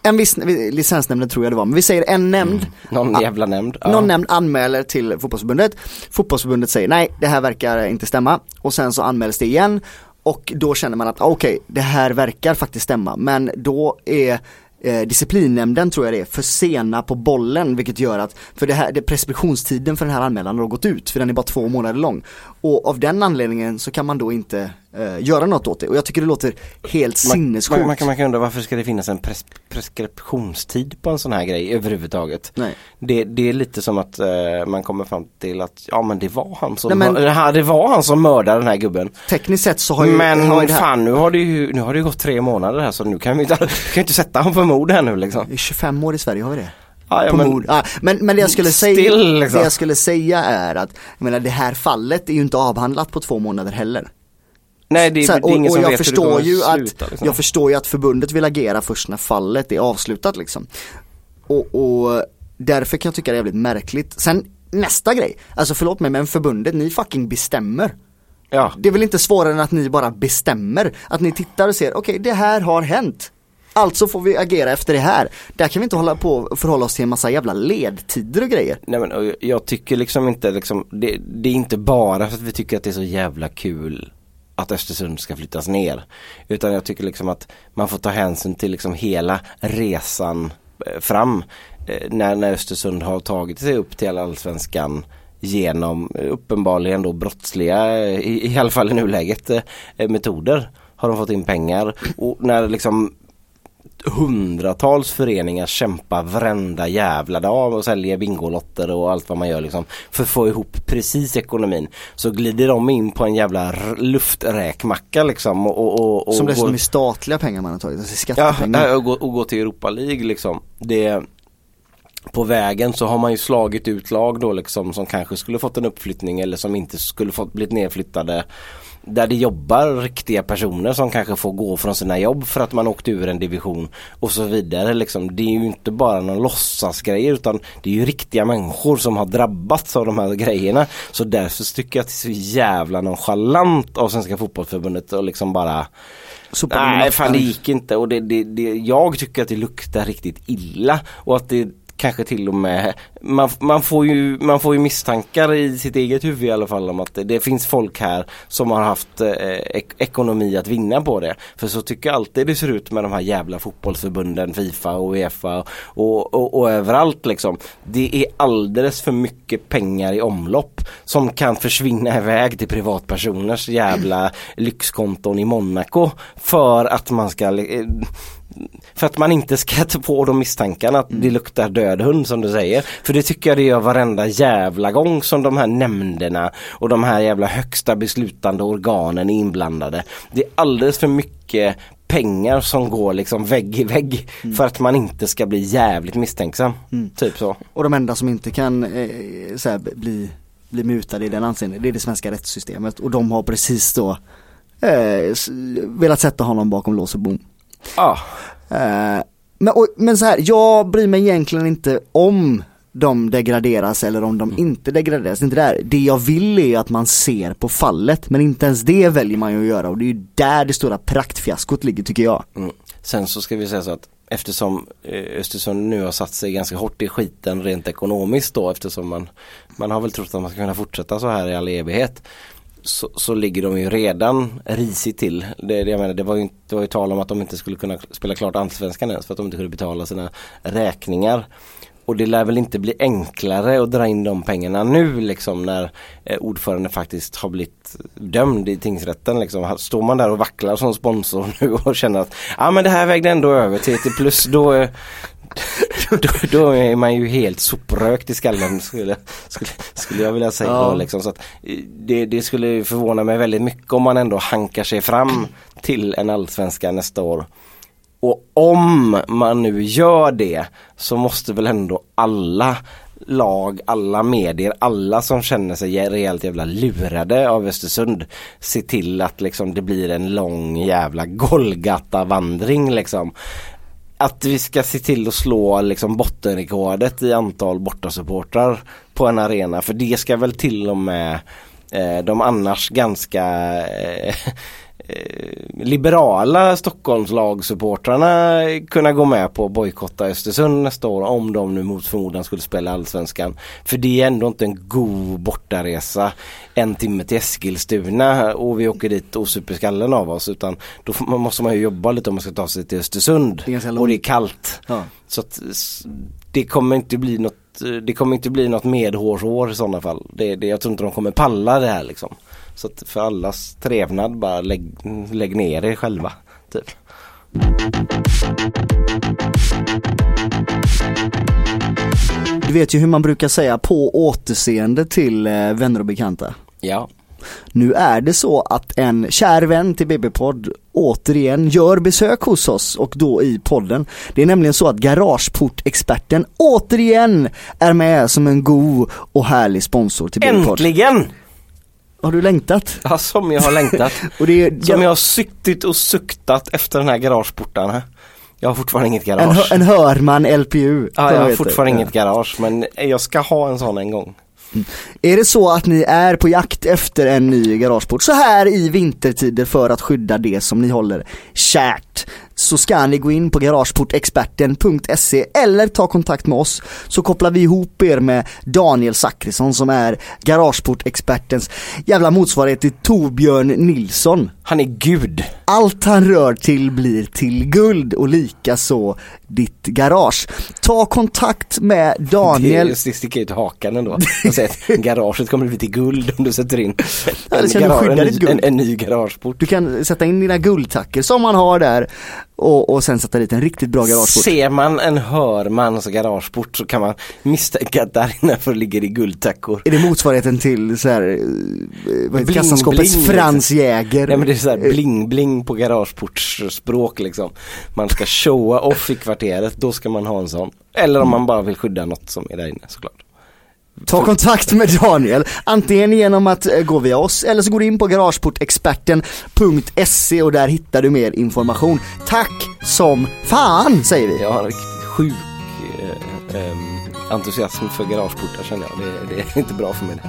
en viss, licensnämnden tror jag det var, men vi säger en nämnd. Någon jävla nämnd. Ja. Någon nämnd anmäler till fotbollsförbundet, fotbollsförbundet säger nej, det här verkar inte stämma. Och sen så anmäls det igen. Och då känner man att ah, okej, det här verkar faktiskt stämma. Men då är eh, disciplinnämnden tror jag det är för sena på bollen vilket gör att för det här, det, preskriptionstiden för den här anmälan har gått ut för den är bara två månader lång och av den anledningen så kan man då inte eh, göra något åt det och jag tycker det låter helt Man, sinnessjukt. man, man, kan, man kan undra varför ska det finnas en pres, preskriptionstid på en sån här grej överhuvudtaget? Nej. Det, det är lite som att eh, man kommer fram till att ja men det var han som, Nej, men- det det var han som mördade den här gubben. Tekniskt sett så har ju, Men har ju fan nu har det ju nu har det ju gått tre månader här så nu kan vi inte, kan inte sätta honom för mord här nu liksom. är 25 år i Sverige har vi det. Ja, ja, på men, mord. Men, men det jag skulle säga, Still, liksom. det jag skulle säga är att, jag menar det här fallet är ju inte avhandlat på två månader heller. nej det, Så här, det är ingen och, som och jag vet hur det förstår kommer ju att, sluta, liksom. jag förstår ju att förbundet vill agera först när fallet är avslutat liksom. Och, och därför kan jag tycka det är jävligt märkligt. Sen nästa grej, alltså förlåt mig men förbundet, ni fucking bestämmer. Ja, Det är väl inte svårare än att ni bara bestämmer, att ni tittar och ser, okej det här har hänt. Alltså får vi agera efter det här. Där kan vi inte hålla på och förhålla oss till en massa jävla ledtider och grejer. nej men jag- tycker liksom inte liksom, det, det är inte bara för att vi tycker att det är så jävla kul att Östersund ska flyttas ner. Utan jag tycker liksom att man får ta hänsyn till liksom hela resan eh, fram. Eh, när, när Östersund har tagit sig upp till allsvenskan genom eh, uppenbarligen då brottsliga, i, i alla fall i nuläget, metoder. Har de fått in pengar och när liksom hundratals föreningar kämpar varenda jävla dag och säljer bingolotter och allt vad man gör liksom för att få ihop precis ekonomin. Så glider de in på en jävla lufträkmacka liksom och, och, och, och Som dessutom går- är statliga pengar man har tagit, alltså Ja, skattepengar. äh, och gå, och gå till Europa League liksom. Det, på vägen så har man ju slagit ut lag då liksom som kanske skulle fått en uppflyttning eller som inte skulle fått blivit nedflyttade. Där det jobbar riktiga personer som kanske får gå från sina jobb för att man åkte ur en division och så vidare liksom. Det är ju inte bara någon låtsasgrejer utan det är ju riktiga människor som har drabbats av de här grejerna. Så därför tycker jag att det är så jävla nonchalant av Svenska Fotbollförbundet och liksom bara Nej fan det gick inte och det, det, det, jag tycker att det luktar riktigt illa och att det kanske till och med man, man, får ju, man får ju misstankar i sitt eget huvud i alla fall om att det, det finns folk här som har haft eh, ek, ekonomi att vinna på det. För så tycker jag alltid det ser ut med de här jävla fotbollsförbunden Fifa och Uefa och, och, och överallt liksom. Det är alldeles för mycket pengar i omlopp som kan försvinna iväg till privatpersoners jävla lyxkonton i Monaco för att man ska eh, för att man inte ska ta på de misstankarna att det luktar död hund som du säger. För det tycker jag det gör varenda jävla gång som de här nämnderna och de här jävla högsta beslutande organen är inblandade. Det är alldeles för mycket pengar som går liksom vägg i vägg för att man inte ska bli jävligt misstänksam. Typ så. Och de enda som inte kan eh, så här, bli, bli mutade i den anseende, det är det svenska rättssystemet och de har precis då eh, velat sätta honom bakom lås och bom. Ja. Eh, men, och, men så här, jag bryr mig egentligen inte om de degraderas eller om de inte degraderas. Inte där. det jag vill är att man ser på fallet men inte ens det väljer man ju att göra och det är ju där det stora praktfiaskot ligger tycker jag. Mm. Sen så ska vi säga så att eftersom eh, Östersund nu har satt sig ganska hårt i skiten rent ekonomiskt då eftersom man, man har väl trott att man ska kunna fortsätta så här i all evighet. Så, så ligger de ju redan risigt till. Det, det, jag menar, det, var ju, det var ju tal om att de inte skulle kunna spela klart allsvenskan ens för att de inte kunde betala sina räkningar. Och det lär väl inte bli enklare att dra in de pengarna nu liksom när eh, ordförande faktiskt har blivit dömd i tingsrätten. Liksom. Står man där och vacklar som sponsor nu och känner att ja ah, men det här vägde ändå över till ett plus då, eh, då, då, är man ju helt soprökt i skallen skulle, skulle, skulle jag vilja säga. Ja. Då, liksom. så eh, det, det skulle förvåna mig väldigt mycket om man ändå hankar sig fram till en allsvenska nästa år. Och om man nu gör det så måste väl ändå alla lag, alla medier, alla som känner sig rejält jävla lurade av Östersund se till att liksom det blir en lång jävla Golgata-vandring liksom. Att vi ska se till att slå liksom bottenrekordet i antal bortasupportrar på en arena för det ska väl till och med eh, de annars ganska eh, liberala Stockholmslagsupportrarna kunna gå med på att bojkotta Östersund nästa år om de nu mot förmodan skulle spela allsvenskan. För det är ändå inte en god bortaresa en timme till Eskilstuna och vi åker dit och super skallen av oss utan då måste man ju jobba lite om man ska ta sig till Östersund det och det är kallt. Ja. Så att det kommer inte bli något det kommer inte bli något medhårsår i sådana fall. Det, det, jag tror inte de kommer palla det här liksom. Så att för allas trevnad bara lägg, lägg ner er själva. Typ. Du vet ju hur man brukar säga på återseende till eh, vänner och bekanta. Ja. Nu är det så att en kär vän till BB-podd återigen gör besök hos oss och då i podden. Det är nämligen så att Garageportexperten återigen är med som en god och härlig sponsor till BB-podd. Äntligen! Har du längtat? Ja, som jag har längtat. och det är, som jag har suttit och suktat efter den här garageportarna. Jag har fortfarande inget garage. En, en Hörman LPU. Ja, jag har fortfarande ja. inget garage men jag ska ha en sån en gång. Mm. Är det så att ni är på jakt efter en ny garageport så här i vintertider för att skydda det som ni håller kärt så ska ni gå in på garageportexperten.se eller ta kontakt med oss så kopplar vi ihop er med Daniel Zackrisson som är Garageportexpertens jävla motsvarighet till Torbjörn Nilsson. Han är gud. Allt han rör till blir till guld och lika så ditt garage. Ta kontakt med Daniel. Det sticker ut hakan ändå. Säger att garaget kommer bli till guld om du sätter in en, garage, en, en, en ny garageport. Du kan sätta in dina guldtacker som man har där och, och sen sätta dit en riktigt bra garageport. Ser man en Hörmans garageport så kan man misstänka att där innanför ligger det guldtackor. Är det motsvarigheten till så här, eh, vad heter kassaskåpets liksom. Frans Jäger? Nej men det är så här bling-bling på garageportsspråk liksom. Man ska showa off i kvarteret, då ska man ha en sån. Eller om man bara vill skydda något som är där inne såklart. Ta kontakt med Daniel, antingen genom att eh, gå via oss eller så går du in på garageportexperten.se och där hittar du mer information. Tack som fan säger vi! Jag har en riktigt sjuk eh, eh, entusiasm för garageportar känner jag. Det, det är inte bra för mig det.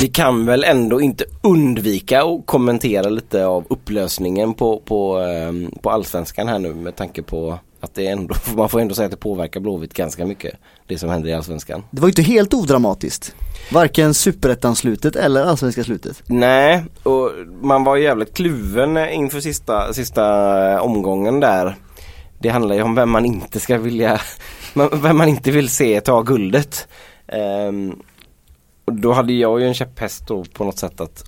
Vi kan väl ändå inte undvika att kommentera lite av upplösningen på, på, ehm, på allsvenskan här nu med tanke på att det ändå, man får ändå säga att det påverkar Blåvitt ganska mycket det som händer i allsvenskan. Det var ju inte helt odramatiskt. Varken superettan-slutet eller allsvenska slutet. Nej, och man var jävligt kluven inför sista, sista omgången där. Det handlar ju om vem man inte ska vilja, vem man inte vill se ta guldet. Um, och då hade jag ju en käpphäst då på något sätt att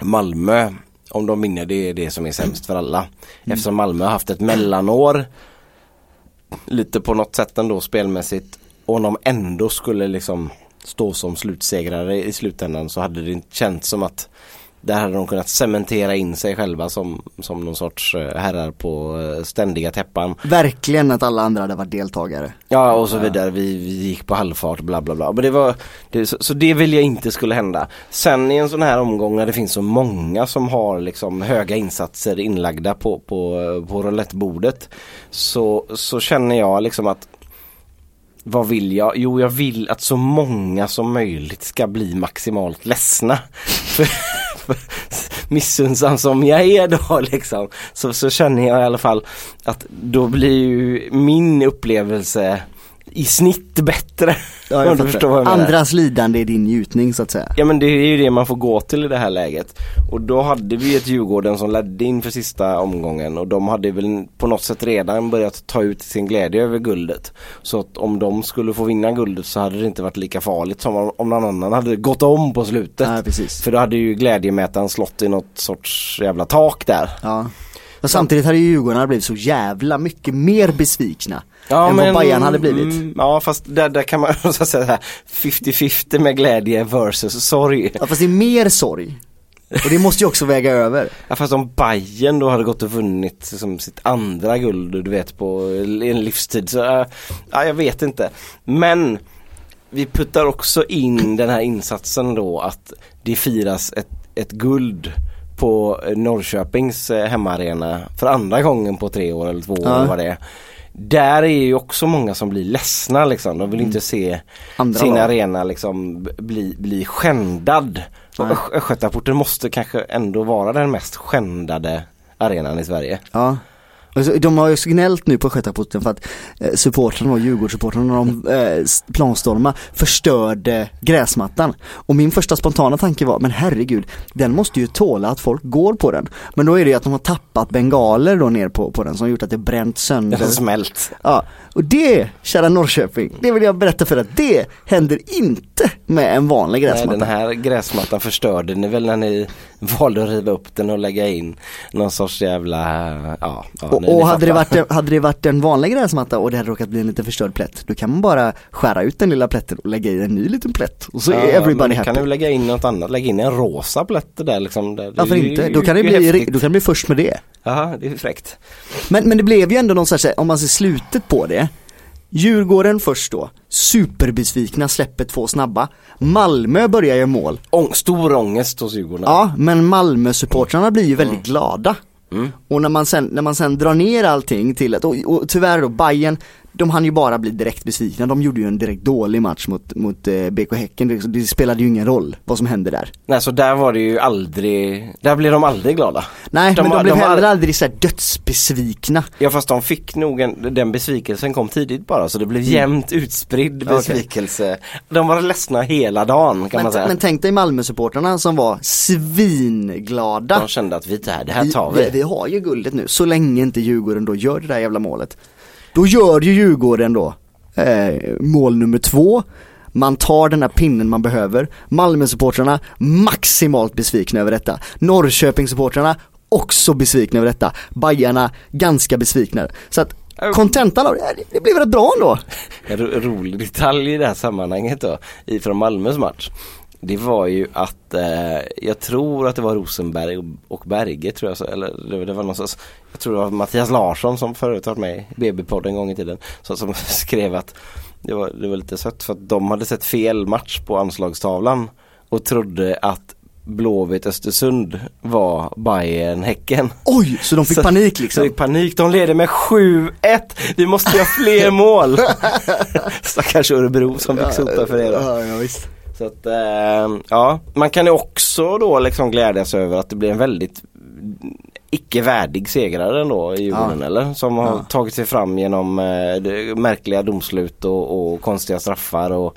Malmö, om de vinner, det är det som är sämst för alla. Mm. Eftersom Malmö har haft ett mellanår lite på något sätt ändå spelmässigt. Och om de ändå skulle liksom stå som slutsegrare i slutändan så hade det inte känts som att där hade de kunnat cementera in sig själva som, som någon sorts eh, herrar på eh, ständiga täppan. Verkligen att alla andra hade varit deltagare. Ja och så vidare. Vi, vi gick på halvfart bla bla bla. Men det var, det, så, så, det vill jag inte skulle hända. Sen i en sån här omgång när det finns så många som har liksom höga insatser inlagda på, på, på roulettebordet. Så, så känner jag liksom att vad vill jag? Jo, jag vill att så många som möjligt ska bli maximalt ledsna. Missunnsam som jag är då liksom. Så, så känner jag i alla fall att då blir ju min upplevelse i snitt bättre. Ja, jag du förstår vad jag menar. Andras lidande är din njutning så att säga. Ja men det är ju det man får gå till i det här läget. Och då hade vi ett Djurgården som ledde inför sista omgången och de hade väl på något sätt redan börjat ta ut sin glädje över guldet. Så att om de skulle få vinna guldet så hade det inte varit lika farligt som om, någon annan hade gått om på slutet. Nej, precis. För då hade ju glädjemätaren slått i något sorts jävla tak där. Ja. Och samtidigt hade ju Djurgården blivit så jävla mycket mer besvikna än vad Bayern hade blivit. mm, ja fast där, där kan man så att säga 50-50 med glädje versus sorg. Ja fast det är mer sorg. Och det måste ju också väga över. Ja fast om Bayern då hade gått och vunnit som sitt andra guld du vet på en livstid så äh, ja jag vet inte. Men vi puttar också in den här insatsen då att det firas ett, ett guld på Norrköpings eh, hemmaarena för andra gången på tre år eller två år Ja. vad det är. Där är ju också många som blir ledsna liksom. De vill inte se Andra sin lag. arena liksom bli, bli skändad. Östgötaporten måste kanske ändå vara den mest skändade arenan i Sverige. Ja. Och så, de har ju gnällt nu på Skötaporten för att eh, supportrarna och Djurgårdssupportrarna de eh, planstormar förstörde gräsmattan. Och min första spontana tanke var, men herregud, den måste ju tåla att folk går på den. Men då är det ju att de har tappat bengaler då ner på, på den som gjort att det bränt sönder. har smält. Ja, och det, kära Norrköping, det vill jag berätta för att det händer inte med en vanlig Nej, gräsmatta. den här gräsmattan förstörde ni väl när ni valde att riva upp den och lägga in någon sorts jävla, ja. ja Och, och hade, det varit, en- hade det varit en vanlig gräsmatta och det hade råkat bli en liten förstörd plätt, då kan man bara skära ut den lilla plätten och lägga i en ny liten plätt. Och så Ja, är everybody happy. Kan du lägga in något annat, lägga in en rosa plätt där liksom. Där. Varför är inte? Då kan det bli, häftigt. då kan det bli först med det. Jaha, det är fräckt. Men, men det blev ju ändå någon sorts, om man ser slutet på det. Djurgården först då, superbesvikna, släpper två snabba. Malmö börjar göra mål. Ång, stor ångest hos Djurgården. Ja, men Malmö-supportrarna blir ju väldigt glada. Mm. Och när man, sen, när man sen drar ner allting till att, och, och tyvärr då, Bayern de hann ju bara bli direkt besvikna. De gjorde ju en direkt dålig match mot, mot eh, BK Häcken. Det, spelade ju ingen roll vad som hände där. Nej så där var det ju aldrig, där blev de aldrig glada. Nej, De men de, blev de heller aldrig så här dödsbesvikna. Ja fast de fick nog en, den besvikelsen kom tidigt bara så det blev jämnt utspridd besvikelse. De var ledsna hela dagen kan man Men, säga. men tänk dig Malmö-supportrarna som var svinglada. de kände att vi, det här, det här tar vi, vi. vi har ju guldet nu, så länge inte Djurgården då gör det där jävla målet. Då gör ju Djurgården då eh, mål nummer två. Man tar den här pinnen man behöver. Malmö-supportrarna maximalt besvikna över detta. Norrköping-supportrarna också besvikna över detta. Bajarna ganska besvikna. Så att kontentan av det, här, det blev rätt bra ändå. En ro, rolig detalj i det här sammanhanget då, ifrån Malmös match. Det var ju att eh, jag tror att det var Rosenberg och, och Berge tror jag, så, eller det, det var någon sorts, jag tror det var Mattias Larsson som förut varit med i BB-podden en gång i tiden. Så, som skrev att det var, det var lite sött för att de hade sett fel match på anslagstavlan och trodde att Blåvitt Östersund var Bayern Häcken. Oj, så de fick Så- panik liksom. det är panik, de leder med 7-1. Vi måste göra fler mål. Stackars Örebro som fick sota för det då. Ja, ja, visst. Så att, eh, ja, man kan ju också då liksom glädjas över att det blir en väldigt icke värdig segrare ändå i Djurgården Ja. eller? Som har Ja. tagit sig fram genom eh, märkliga domslut och, och konstiga straffar och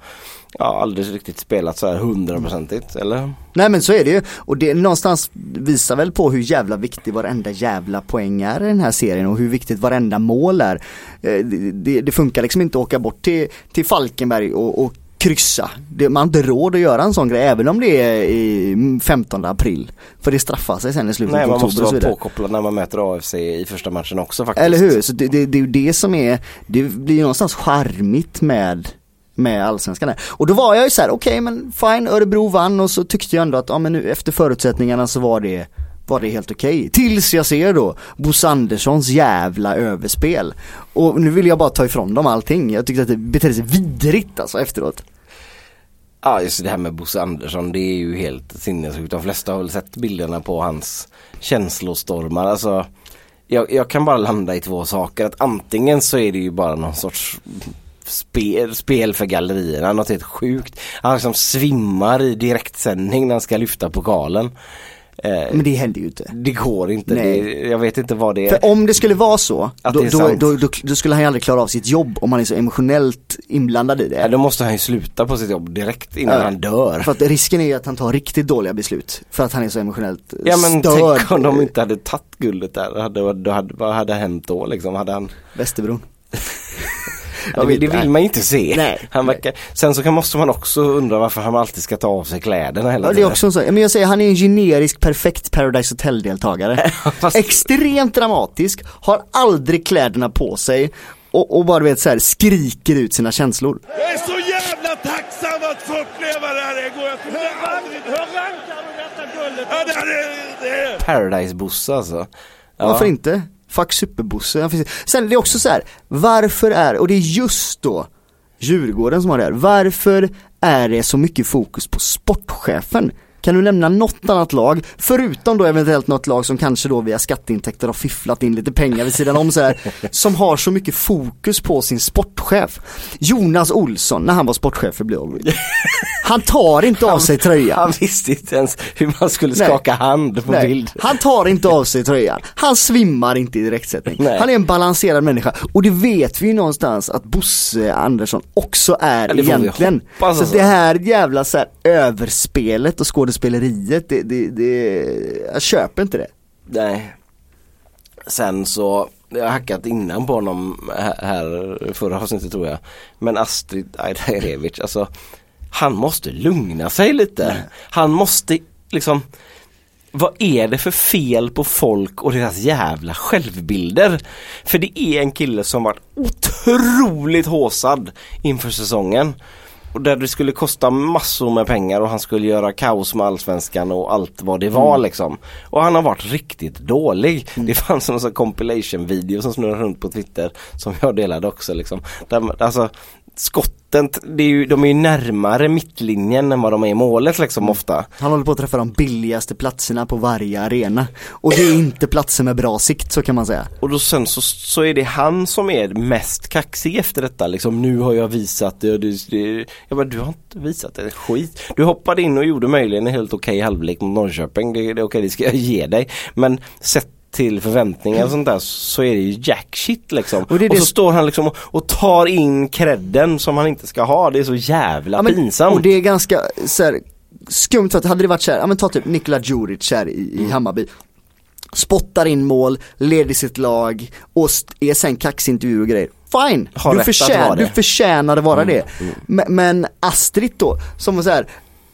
ja, aldrig riktigt spelat så här hundraprocentigt eller? Nej men så är det ju och det någonstans visar väl på hur jävla viktig varenda jävla poäng är i den här serien och hur viktigt varenda mål är. Eh, Det, det, det funkar liksom inte att åka bort till, till Falkenberg och, och kryssa. Det, man har inte råd att göra en sån grej även om det är i 15 april. För det straffar sig sen i slutet Nej av man oktober måste och så vara påkopplad när man möter AFC i första matchen också faktiskt. Eller hur? Så det, det, det är ju det som är, det blir ju någonstans charmigt med med allsvenskan där. Och då var jag ju så här: okej men fine, Örebro vann och så tyckte jag ändå att, ja men nu efter förutsättningarna så var det var det helt okej. Tills jag ser då Bosse Anderssons jävla överspel. Och nu vill jag bara ta ifrån dem allting. Jag tyckte att det betedde sig vidrigt alltså efteråt. Ja just det här med Bosse Andersson det är ju helt sinnessjukt. De flesta har väl sett bilderna på hans känslostormar. Alltså, jag, jag kan bara landa i två saker. Att antingen så är det ju bara någon sorts spel, spel för gallerierna, något helt sjukt. Han liksom svimmar i direktsändning när han ska lyfta pokalen. Eh, Men det händer ju inte. det går inte, Nej. det, jag vet inte vad det är. För om det skulle vara så, då, då, då, då, skulle han ju aldrig klara av sitt jobb om han är så emotionellt inblandad i Ja, det. då måste han ju sluta på sitt jobb direkt innan Ja. han dör. För att risken är ju att han tar riktigt dåliga beslut. För att han är så emotionellt Ja men störd. tänk om de inte hade tagit guldet där, hade, hade, vad hade hänt då liksom? Hade han, Västerbron. ja, det, det vill man ju inte se. Nej. Han verkar, sen så kan, måste man också undra varför han alltid ska ta av sig kläderna hela Ja det är också så, men jag säger han är en generisk perfekt Paradise Hotel-deltagare. Fast- Extremt dramatisk, har aldrig kläderna på sig och, och bara vet så här, skriker ut sina känslor. Jag är så jävla tacksam att få uppleva det här gång. Jag trodde aldrig... Hur rankar du detta guldet? Ja, det här är... Det är... Paradise-Bosse alltså. Ja. Varför inte? Fuck superbosse. Sen det är också så här, varför är, och det är just då Djurgården som har det här, varför är det så mycket fokus på sportchefen? Kan du nämna något annat lag, förutom då eventuellt något lag som kanske då via skatteintäkter har fifflat in lite pengar vid sidan om så här, som har så mycket fokus på sin sportchef. Jonas Olsson, när han var sportchef för Blåvitt. Han tar inte av sig tröjan. Han visste inte ens hur man skulle Nej. skaka hand på Nej, bild. han tar inte av sig tröjan. Han svimmar inte i direktsättning. Nej. Han är en balanserad människa. Och det vet vi ju någonstans att Bosse Andersson också är Ja, egentligen. hoppas, så alltså. det här jävla så här överspelet och skådespeleriet, det, det, det, jag köper inte det. Nej. Sen så, jag har hackat innan på honom här, här förra avsnittet tror jag. Men Astrid Ajdarevic, alltså han måste lugna sig lite. Han måste liksom vad är det för fel på folk och deras jävla självbilder? För det är en kille som varit otroligt håsad inför säsongen. Och där det skulle kosta massor med pengar och han skulle göra kaos med allsvenskan och allt vad det var liksom. Och han har varit riktigt dålig. Det fanns en sån compilation video som snurrar runt på Twitter som jag delade också liksom. Där, alltså skotten, det är ju, de är ju närmare mittlinjen än vad de är i målet liksom ofta. Han håller på att träffa de billigaste platserna på varje arena. Och det är inte platser med bra sikt så kan man säga. Och då sen så, så är det han som är mest kaxig efter detta liksom. Nu har jag visat det och det, det Jag bara, du har inte visat ett skit. Du hoppade in och gjorde möjligen en helt okej halvlek mot Norrköping. Det, det är okej, det ska jag ge dig. Men sett till förväntningar och sånt där så är det ju jack shit liksom. Och, Och så står han liksom och, tar in credden som han inte ska ha. Det är så jävla men, pinsamt. Och det är ganska så här, skumt för att hade det varit så här, ja men ta typ Nikola Djuric här i, Mm. i Hammarby. Spottar in mål, leder sitt lag och är sen kaxig intervju och grejer. Fine, Har du, rätt att förtjän, vara det. Mm, du det. Men, men Astrid då, som så här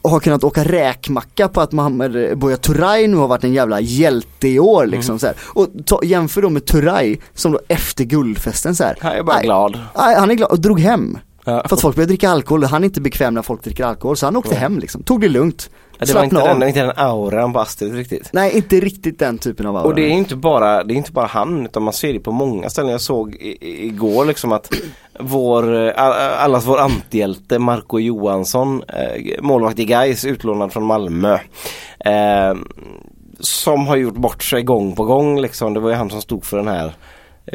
har kunnat åka räkmacka på att Mohamed Buya Turay nu har varit en jävla hjälte i år liksom Mm. så här. Och ta, jämför då med Turay som då efter guldfesten så här. Han är bara Nej, glad. nej, han är glad och drog hem. Ja. För att folk började dricka alkohol och han är inte bekväm när folk dricker alkohol så han åkte hem liksom, tog det lugnt. Ja, Det var inte den, inte den auran på Astrid riktigt. Nej inte riktigt den typen av aura. Och det är inte bara, det är inte bara han utan man ser det på många ställen. Jag såg i- igår liksom att vår, eh, allas vår antihjälte Marco Johansson, eh, målvakt i Gais utlånad från Malmö. Eh, som har gjort bort sig gång på gång liksom. Det var ju han som stod för den här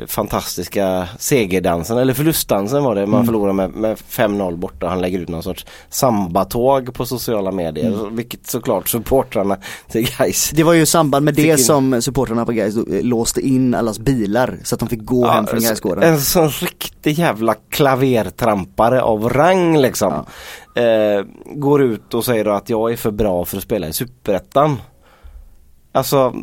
fantastiska segerdansen eller förlustdansen var det. Man förlorar med, med 5-0 borta. Han lägger ut någon sorts sambatåg på sociala medier. Vilket såklart supportrarna till Gais Det var ju i samband med det in- som supportrarna på Gais eh, låste in allas bilar så att de fick gå hem från Gaisgården. En sån riktig jävla klavertrampare av rang liksom. Eh, går ut och säger att jag är för bra för att spela i Superettan. Alltså,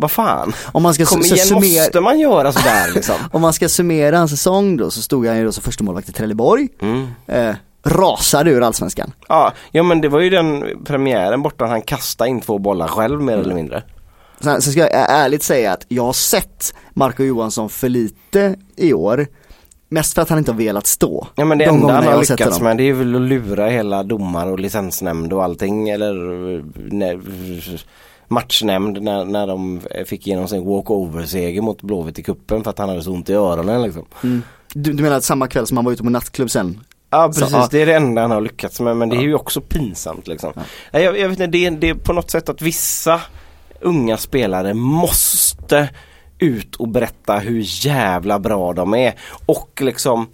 vad fan. Om man ska Kom igen, summera- måste man göra sådär liksom? Om man ska summera en säsong då så stod han ju då som första målvakt i Trelleborg. Mm. Eh, rasade ur allsvenskan. Ja, ja men det var ju den premiären borta han kastade in två bollar själv mer eller mindre. Sen så ska jag ärligt säga att jag har sett Marco Johansson för lite i år. Mest för att han inte har velat stå. Ja men det De enda han har lyckats med det är väl att lura hela domare och licensnämnd och allting eller eh, nej, matchnämnd när, när de fick igenom sin walkover-seger mot Blåvitt i kuppen för att han hade så ont i öronen liksom. Mm. Du, du menar att samma kväll som han var ute på nattklubb sen? Ja precis, Så, ja. det är det enda han har lyckats med men det är ju också pinsamt liksom. Nej, Jag, jag vet inte, det är, det är på något sätt att vissa unga spelare måste ut och berätta hur jävla bra de är och liksom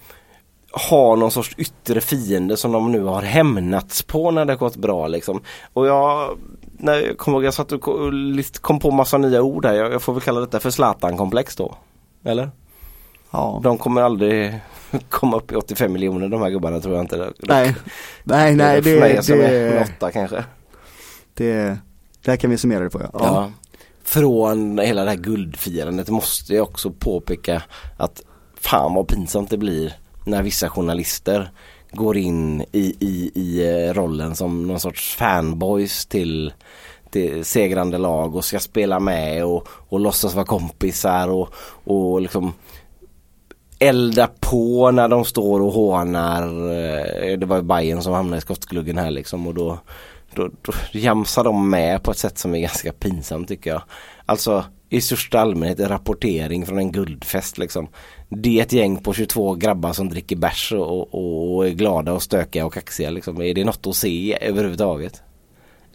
ha någon sorts yttre fiende som de nu har hämnats på när det gått bra liksom. Och jag, när jag kommer ihåg, jag satt och kom på massa nya ord här. Jag, jag får väl kalla detta för Zlatan-komplex då. Eller? Ja. De kommer aldrig komma upp i 85 miljoner de här gubbarna tror jag inte. Nej, nej, nej det är för mig det, som är det, åtta kanske. det, där kan vi summera det på ja. Ja. Från hela det här guldfirandet måste jag också påpeka att fan vad pinsamt det blir när vissa journalister går in i, i, i eh, rollen som någon sorts fanboys till, till segrande lag och ska spela med och, och låtsas vara kompisar och, och liksom elda på när de står och hånar. Eh, det var ju Bayern som hamnade i skottgluggen här liksom och då, då, då jamsar de med på ett sätt som är ganska pinsamt tycker jag. Alltså i största allmänhet en rapportering från en guldfest liksom. Det är ett gäng på 22 grabbar som dricker bärs och, och, och är glada och stökiga och kaxiga liksom. Är det något att se överhuvudtaget?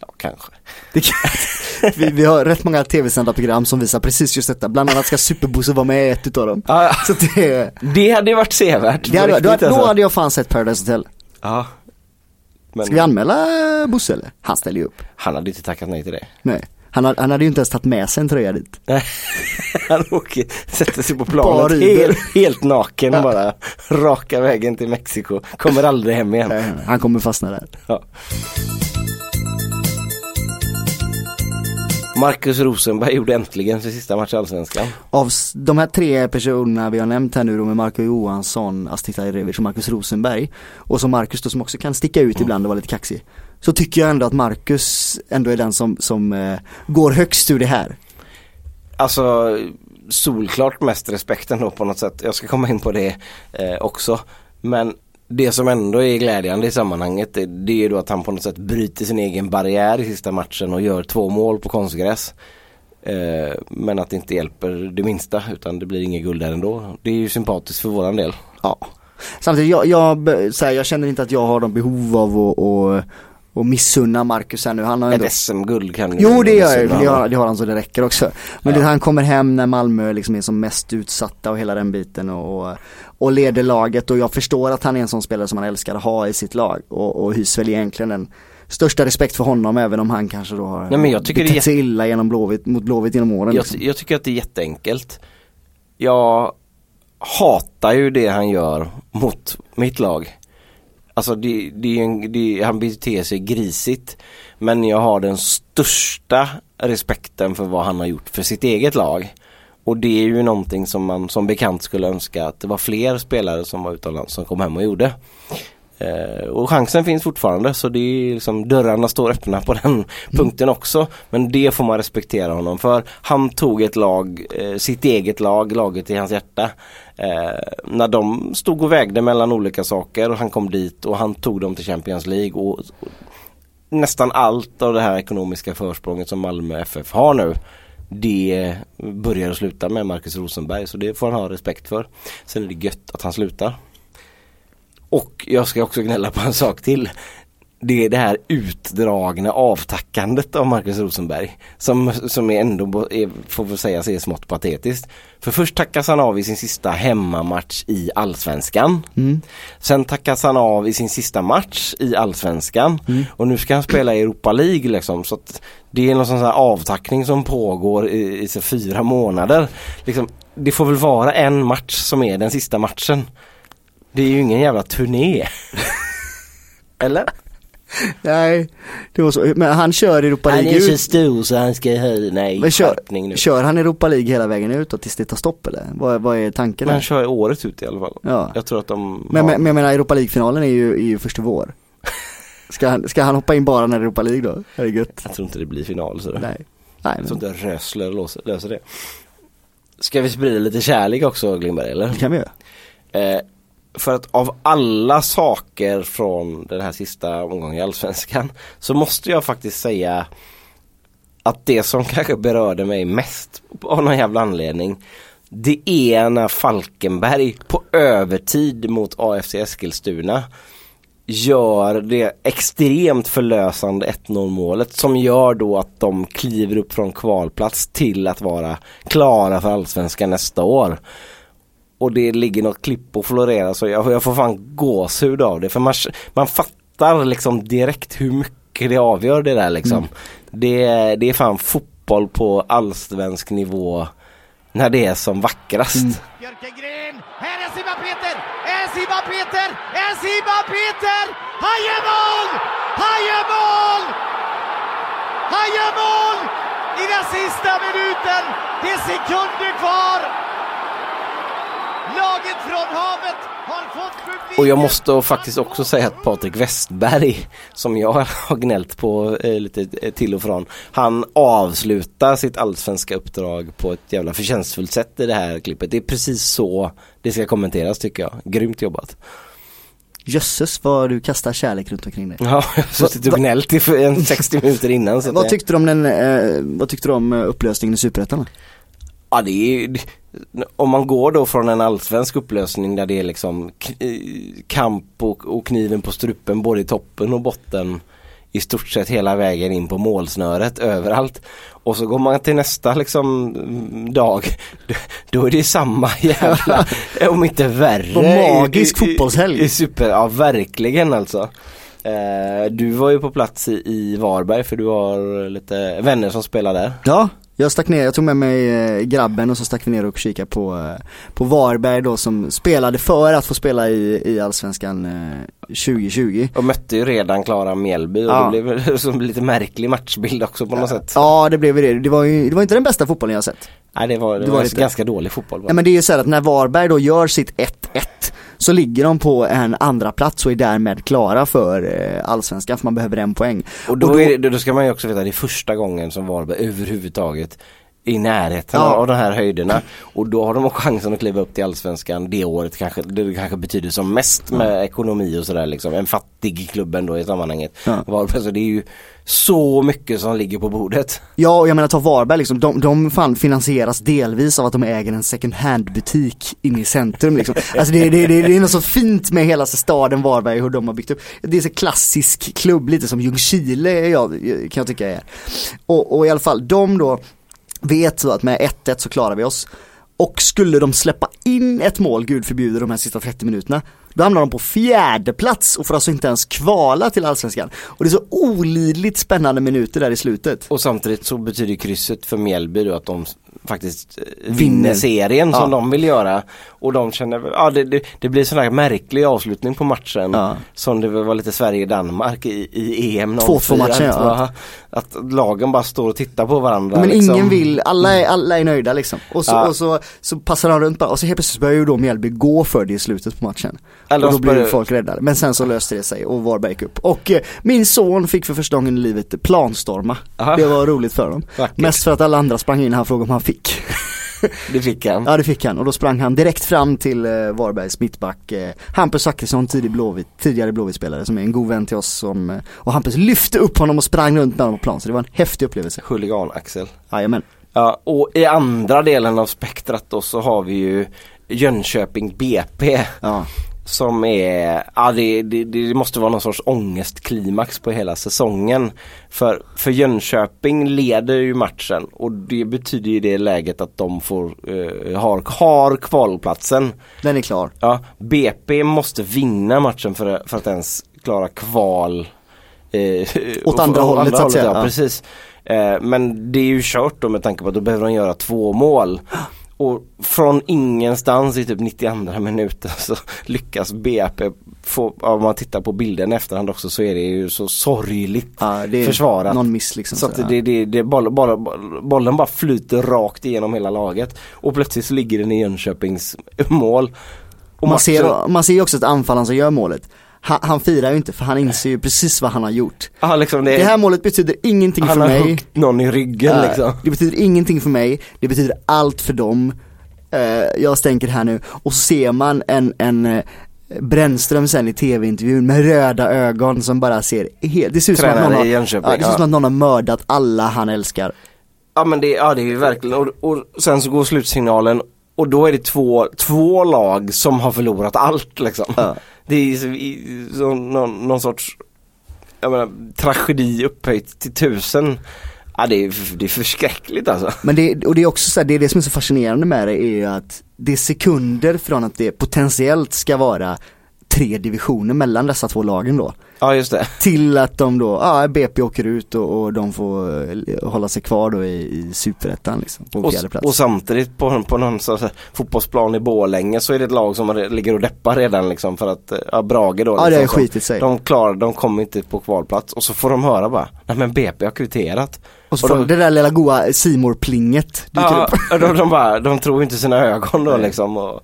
Ja, kanske. Kan, vi, vi har rätt många tv-sända program som visar precis just detta, bland annat ska Superbosse vara med i ett utav dem. Så det, Det hade ju varit sevärt. det hade, då, riktigt, då alltså. hade jag fan sett Paradise Hotel. Ja. Men Ska vi anmäla Bosse eller? Han ställer ju upp. han hade inte tackat nej till det. Nej. Han, han hade ju inte ens tagit med sig en tröja dit. Han åker, sätter sig på planet helt, helt naken bara. Raka vägen till Mexiko. Kommer aldrig hem igen. Nej, Han kommer fastna där. Ja. Marcus Rosenberg gjorde äntligen sin sista match i Allsvenskan. Av de här tre personerna vi har nämnt här nu då med Marco Johansson, Astita Revic och Marcus Rosenberg och så Marcus då som också kan sticka ut ibland och vara lite kaxig. Så tycker jag ändå att Marcus ändå är den som, som eh, går högst ur det här. Alltså solklart mest respekten då på något sätt. Jag ska komma in på det eh, också. Men det som ändå är glädjande i sammanhanget det, är då att han på något sätt bryter sin egen barriär i sista matchen och gör två mål på konstgräs. Eh, men att det inte hjälper det minsta utan det blir inget guld där ändå. Det är ju sympatiskt för våran del. Ja. Samtidigt, jag, jag, här, jag känner inte att jag har de behov av att och, missunna Marcus här nu. Han har ändå Ett SM-guld kan Jo det gör jag, det har, det har han så det räcker också. Men Ja. det, han kommer hem när Malmö liksom är som mest utsatta och hela den biten och, och, och leder laget och jag förstår att han är en sån spelare som man älskar att ha i sitt lag och, och hyser väl egentligen den största respekt för honom även om han kanske då har Nej, men jag tycker betett sig illa genom Blåvitt, mot Blåvitt genom åren. Jag, liksom. jag tycker att det är jätteenkelt. Jag hatar ju det han gör mot mitt lag. Alltså det, det är en, det, han beter sig grisigt. Men jag har den största respekten för vad han har gjort för sitt eget lag. Och det är ju någonting som man som bekant skulle önska att det var fler spelare som var utomlands som kom hem och gjorde. Eh, och chansen finns fortfarande så det är liksom dörrarna står öppna på den punkten också. Men det får man respektera honom för. Han tog ett lag, eh, sitt eget lag, laget i hans hjärta. Eh, när de stod och vägde mellan olika saker och han kom dit och han tog dem till Champions League. Och, och nästan allt av det här ekonomiska försprånget som Malmö FF har nu det börjar och slutar med Marcus Rosenberg så det får han ha respekt för. Sen är det gött att han slutar. Och jag ska också gnälla på en sak till. Det är det här utdragna avtackandet av Marcus Rosenberg. Som, som är ändå, är, får väl säga är smått patetiskt. För först tackas han av i sin sista hemmamatch i Allsvenskan. Sen tackas han av i sin sista match i Allsvenskan. Och nu ska han spela i Europa League liksom. Så det är någon sån här avtackning som pågår i, i så fyra månader. Liksom, det får väl vara en match som är den sista matchen. Det är ju ingen jävla turné. Eller? Nej, det var så. Men han kör Europa Han League är så ut. stor så han ska ha, nej, Men kör, nu. kör han Europa League hela vägen ut då tills det tar stopp eller? Vad, vad är tanken Men han kör året ut i alla fall. Ja. Jag tror att de Men, har... men, men jag menar Europa League-finalen är ju, är ju första vår. Ska han, ska han hoppa in bara när det är Europa League då? Det är gött. Jag tror inte det blir final så det. Nej. Nej Jag tror inte Rösler löser, löser det. Ska vi sprida lite kärlek också Glingberg eller? det kan vi göra. Eh, för att av alla saker från den här sista omgången i Allsvenskan så måste jag faktiskt säga att det som kanske berörde mig mest av någon jävla anledning det är när Falkenberg på övertid mot AFC Eskilstuna gör det extremt förlösande 1-0 målet som gör då att de kliver upp från kvalplats till att vara klara för allsvenskan nästa år och det ligger något klipp och florerar så jag, jag får fan gåshud av det. För man, man fattar liksom direkt hur mycket det avgör det där liksom. Mm. Det, det är fan fotboll på allsvensk nivå när det är som vackrast. Mm. Här är Simon Peter! Är Simon Peter! Är Simon Peter! Han gör mål! Han gör mål! Han gör mål! I den sista minuten! Det är sekunder kvar! Laget från havet har fått publiken... Och jag måste faktiskt också säga att Patrik Westberg som jag har gnällt på eh, lite till och från. Han avslutar sitt allsvenska uppdrag på ett jävla förtjänstfullt sätt i det här klippet. Det är precis så det ska kommenteras tycker jag. Grymt jobbat. Jösses vad du kastar kärlek runt omkring dig. Ja, jag har suttit och gnällt i för en 60 minuter innan. Så Vad tyckte du om den, eh, vad tyckte du om eh, upplösningen i Superettan? Ja det är det- om man går då från en allsvensk upplösning där det är liksom eh, kamp och, och kniven på strupen både i toppen och botten i stort sett hela vägen in på målsnöret överallt. Och så går man till nästa liksom mm, dag. Då- är det samma jävla, om inte värre. I- magisk i- i- fotbollshelg. I super, ja verkligen alltså. Eh, du var ju på plats i, i Varberg för du har lite vänner som spelar där. Ja, jag stack ner, jag tog med mig eh, grabben och så stack vi ner och kikade på, eh, på Varberg då som spelade för att få spela i, i Allsvenskan eh, 2020. Och mötte ju redan Klara Mjällby och Ja. det blev som lite märklig matchbild också på något sätt. Ja det blev det, det var ju det var inte den bästa fotbollen jag sett. Nej det var, det Det var, var lite- ganska dålig fotboll. Ja men det är ju så här att när Varberg då gör sitt 1-1 så ligger de på en andra plats och är därmed klara för eh, Allsvenskan för man behöver en poäng. och då, och då- det, då ska man ju också veta att det är första gången som Varberg överhuvudtaget советует – i närheten Ja. av de här höjderna. Och då har de chansen att kliva upp till Allsvenskan det året kanske, det kanske betyder som mest med ekonomi och sådär liksom. En fattig klubb ändå i sammanhanget. Ja. Varberg, så det är ju så mycket som ligger på bordet. Ja och jag menar ta Varberg liksom, de, de fan finansieras delvis av att de äger en second hand butik inne i centrum liksom. Alltså det, det, det, det är något så fint med hela staden Varberg hur de har byggt upp. Det är så klassisk klubb, lite som Ljungskile jag, kan jag tycka är. Och, och i alla fall, de då vet så att med 1-1 så klarar vi oss. Och skulle de släppa in ett mål, gud förbjuder de här sista 30 minuterna, då hamnar de på fjärde plats och får alltså inte ens kvala till Allsvenskan. Och det är så olidligt spännande minuter där i slutet. Och samtidigt så betyder krysset för Mjällby då att de faktiskt eh, vinner Vinner. serien som Ja. de vill göra. Och de känner, ja det, det, det blir sån här märklig avslutning på matchen. Ja. Som det var lite Sverige-Danmark i, i EM 04. 2-2 matchen, ja. Att lagen bara står och tittar på varandra. Men liksom. ingen vill, alla är, alla är nöjda liksom. Och så, Ja. och så, så passar han runt bara, och så helt plötsligt börjar ju då Mjällby gå för det i slutet på matchen. Eller och då blir folk räddare. Men sen så löste det sig och Varberg gick upp. Och eh, min son fick för första gången i livet planstorma. Aha. Det var roligt för honom. Vackert. Mest för att alla andra sprang in och han frågade om han fick. Det fick han. Ja det fick han och då sprang han direkt fram till eh, Varbergs mittback eh, Hampus Zachrisson, tidig Blåvitt, tidigare Blåvitt-spelare som är en god vän till oss som, eh, och Hampus lyfte upp honom och sprang runt med honom på plan så det var en häftig upplevelse. Huligan-Axel. Jajamän. Ja, och i andra delen av spektrat då så har vi ju Jönköping BP. Ja. Som är, ja det, det, det måste vara någon sorts ångestklimax på hela säsongen. För, för Jönköping leder ju matchen och det betyder i det läget att de får, eh, har, har kvalplatsen. Den är klar. Ja, BP måste vinna matchen för, för att ens klara kval. Eh, Åt andra hållet, så att säga. Ja. precis. Eh, men det är ju kört då med tanke på att då behöver de göra två mål. Och från ingenstans i typ 92 minuten så lyckas BP få, om man tittar på bilden efterhand också så är det ju så sorgligt Ja, det är försvarat. någon miss liksom. Så att det, det, det boll, boll, boll, bollen bara flyter rakt igenom hela laget. Och plötsligt så ligger den i Jönköpings mål. Och man, matchen- ser, man ser ju också ett anfallaren som gör målet. Han, han firar ju inte för han inser ju precis vad han har gjort. Ja, liksom det, Det här målet betyder ingenting han för har mig. huggit någon i ryggen Eh, liksom. Det betyder ingenting för mig, det betyder allt för dem. Eh, jag stänker här nu och så ser man en, en eh, Brännström sen i tv-intervjun med röda ögon som bara ser helt, det ser ut som att någon har, ja, det ser ut som att någon har mördat alla han älskar. Ja men det, ja, det är ju verkligen, och, och sen så går slutsignalen och då är det två, två lag som har förlorat allt liksom. Ja. Det är så, i- så, någon, någon sorts jag menar, tragedi upphöjt till tusen. Ja det är, det är förskräckligt alltså. Men det, och det är också så här, det är det som är så fascinerande med det är ju att det är sekunder från att det potentiellt ska vara tre divisioner mellan dessa två lagen då. Ja just det. Till att de då, ja BP åker ut och, och de får eh, hålla sig kvar då i, i superettan liksom, på Och, plats. och samtidigt på, på någon så, fotbollsplan i Borlänge så är det ett lag som ligger och deppar redan liksom för att, eh, ja Brage då. Ja, det liksom, har som- skitit sig. De klarar, de kommer inte på kvalplats och så får de höra bara, nej men BP har kvitterat. och så och då- det där lilla goa simor plinget dyker Ja, upp. de, de, bara, de tror inte sina ögon då Nej. liksom. Och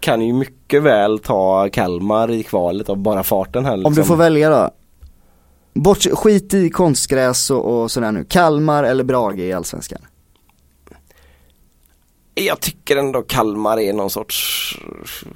kan ju mycket väl ta Kalmar i kvalet av bara farten här liksom. Om du får välja då. Bort, skit i konstgräs och, och sådär nu. Kalmar eller Brage i Allsvenskan? Jag tycker ändå Kalmar är någon sorts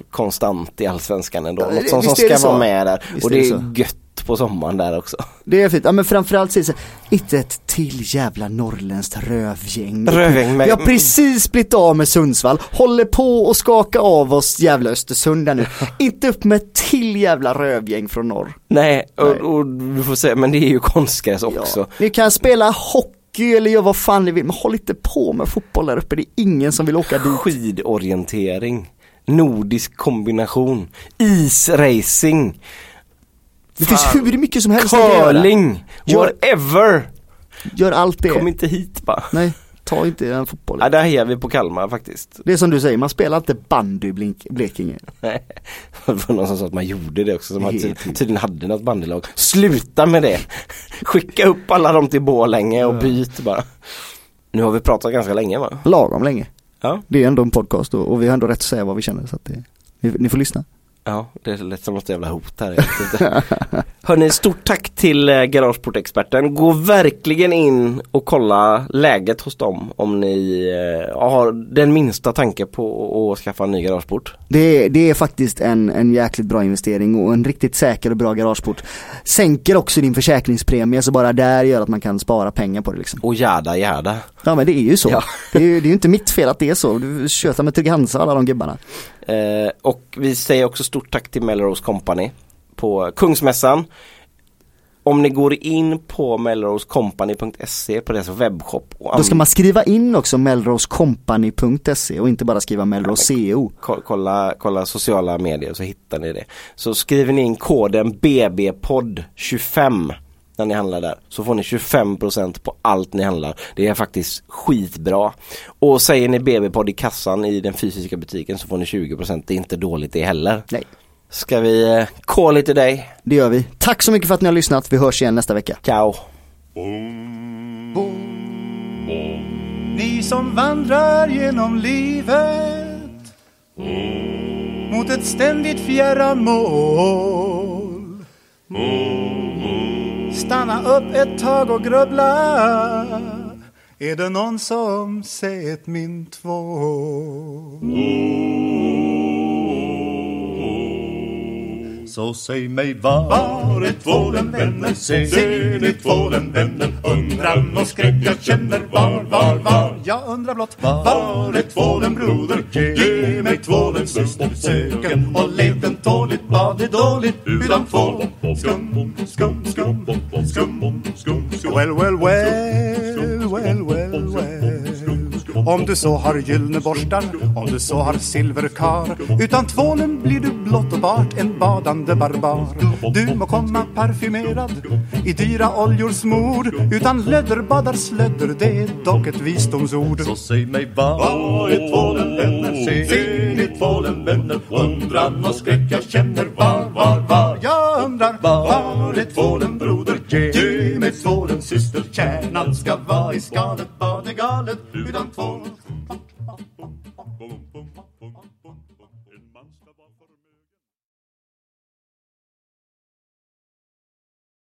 konstant i Allsvenskan ändå. Ja, Något det- som, som ska det vara med där. Visst och är det det är så. gött på sommaren där också. Det är fint, ja men framförallt här, inte ett till jävla norrländskt rövgäng. Rövgäng med- Vi har precis blivit av med Sundsvall, håller på att skaka av oss jävla Östersund där nu. inte upp med ett till jävla rövgäng från norr. Nej, och, Nej. och du får säga, men det är ju konstgräs också. Ja. Ni kan spela hockey eller göra vad fan ni vill, men håll inte på med fotboll där uppe, det är ingen som vill åka dit. Skidorientering. Nordisk kombination. Isracing. Det finns Fan. hur mycket som helst att göra. Curling. Gör- Whatever. Gör allt det. Kom inte hit bara. Nej, ta inte den Ja, fotbollen. där hejar vi på Kalmar faktiskt. Det är som du säger, man spelar inte bandy i Blekinge. Nej, det var någon som sa att man gjorde det också som Helt sjukt. tydligen hade något bandylag. Sluta med det! Skicka upp alla dem till Borlänge och byt bara. Nu har vi pratat ganska länge va? Lagom länge. Ja. Det är ändå en podcast och, och vi har ändå rätt att säga vad vi känner så att det, ni, ni får lyssna. Ja, det lät som något jävla hot här. Hörni, stort tack till eh, Garageportexperten. Gå verkligen in och kolla läget hos dem om ni eh, har den minsta tanke på att skaffa en ny garageport. Det är, det är faktiskt en, en jäkligt bra investering och en riktigt säker och bra garageport. Sänker också din försäkringspremie så bara där gör att man kan spara pengar på det liksom. Och jäda jäda. Ja men det är ju så. Ja. Det, är ju, det är inte mitt fel att det är så. Du tjötar med Trygg-Hansa alla de gubbarna. Eh, och vi säger också stort tack till Melrose Company på Kungsmässan. Om ni går in på melrosecompany.se på deras webbshop Då ska an- man skriva in också melrosecompany.se och inte bara skriva Melrose CO. ko- kolla, kolla sociala medier så hittar ni det. Så skriver ni in koden BBpodd25 när ni handlar där så får ni 25% på allt ni handlar. Det är faktiskt skitbra. Och säger ni BB-podd i kassan i den fysiska butiken så får ni 20%. Det är inte dåligt det heller. Nej, Ska vi eh, call it day? det gör vi. Tack så mycket för att ni har lyssnat. Vi hörs igen nästa vecka. Ciao! Ni som vandrar genom livet mot ett ständigt fjärran mål. Stanna upp ett tag och grubbla. Är det någon som sett min tvål? Så säg mig var, var är tvålen vänner? Se, ser ni tvålen vänner? Undran och skräck jag känner var, var, var? Jag undrar blott var, var är tvålen broder? Ge mig tvålen syster, söken och let den tåligt. Bad är dåligt utan tvål. Skum, skum, skum, skum, skum, skum. Well, well, well, well, well, well. Om du så har gyllene borstar, om du så har silverkar Utan tvålen blir du blott och bart en badande barbar Du må komma parfymerad, i dyra oljor smord Utan lödder badar slödder, det är dock ett visdomsord Så säg mig var är tvålen vänner? Ser ni tvålen vänner? Undran och skräck jag känner var, var, var Jag undrar var är tvålen broder? Ge mig tvålen syster, kärnan ska vara i skalet Vad är galet utan fall.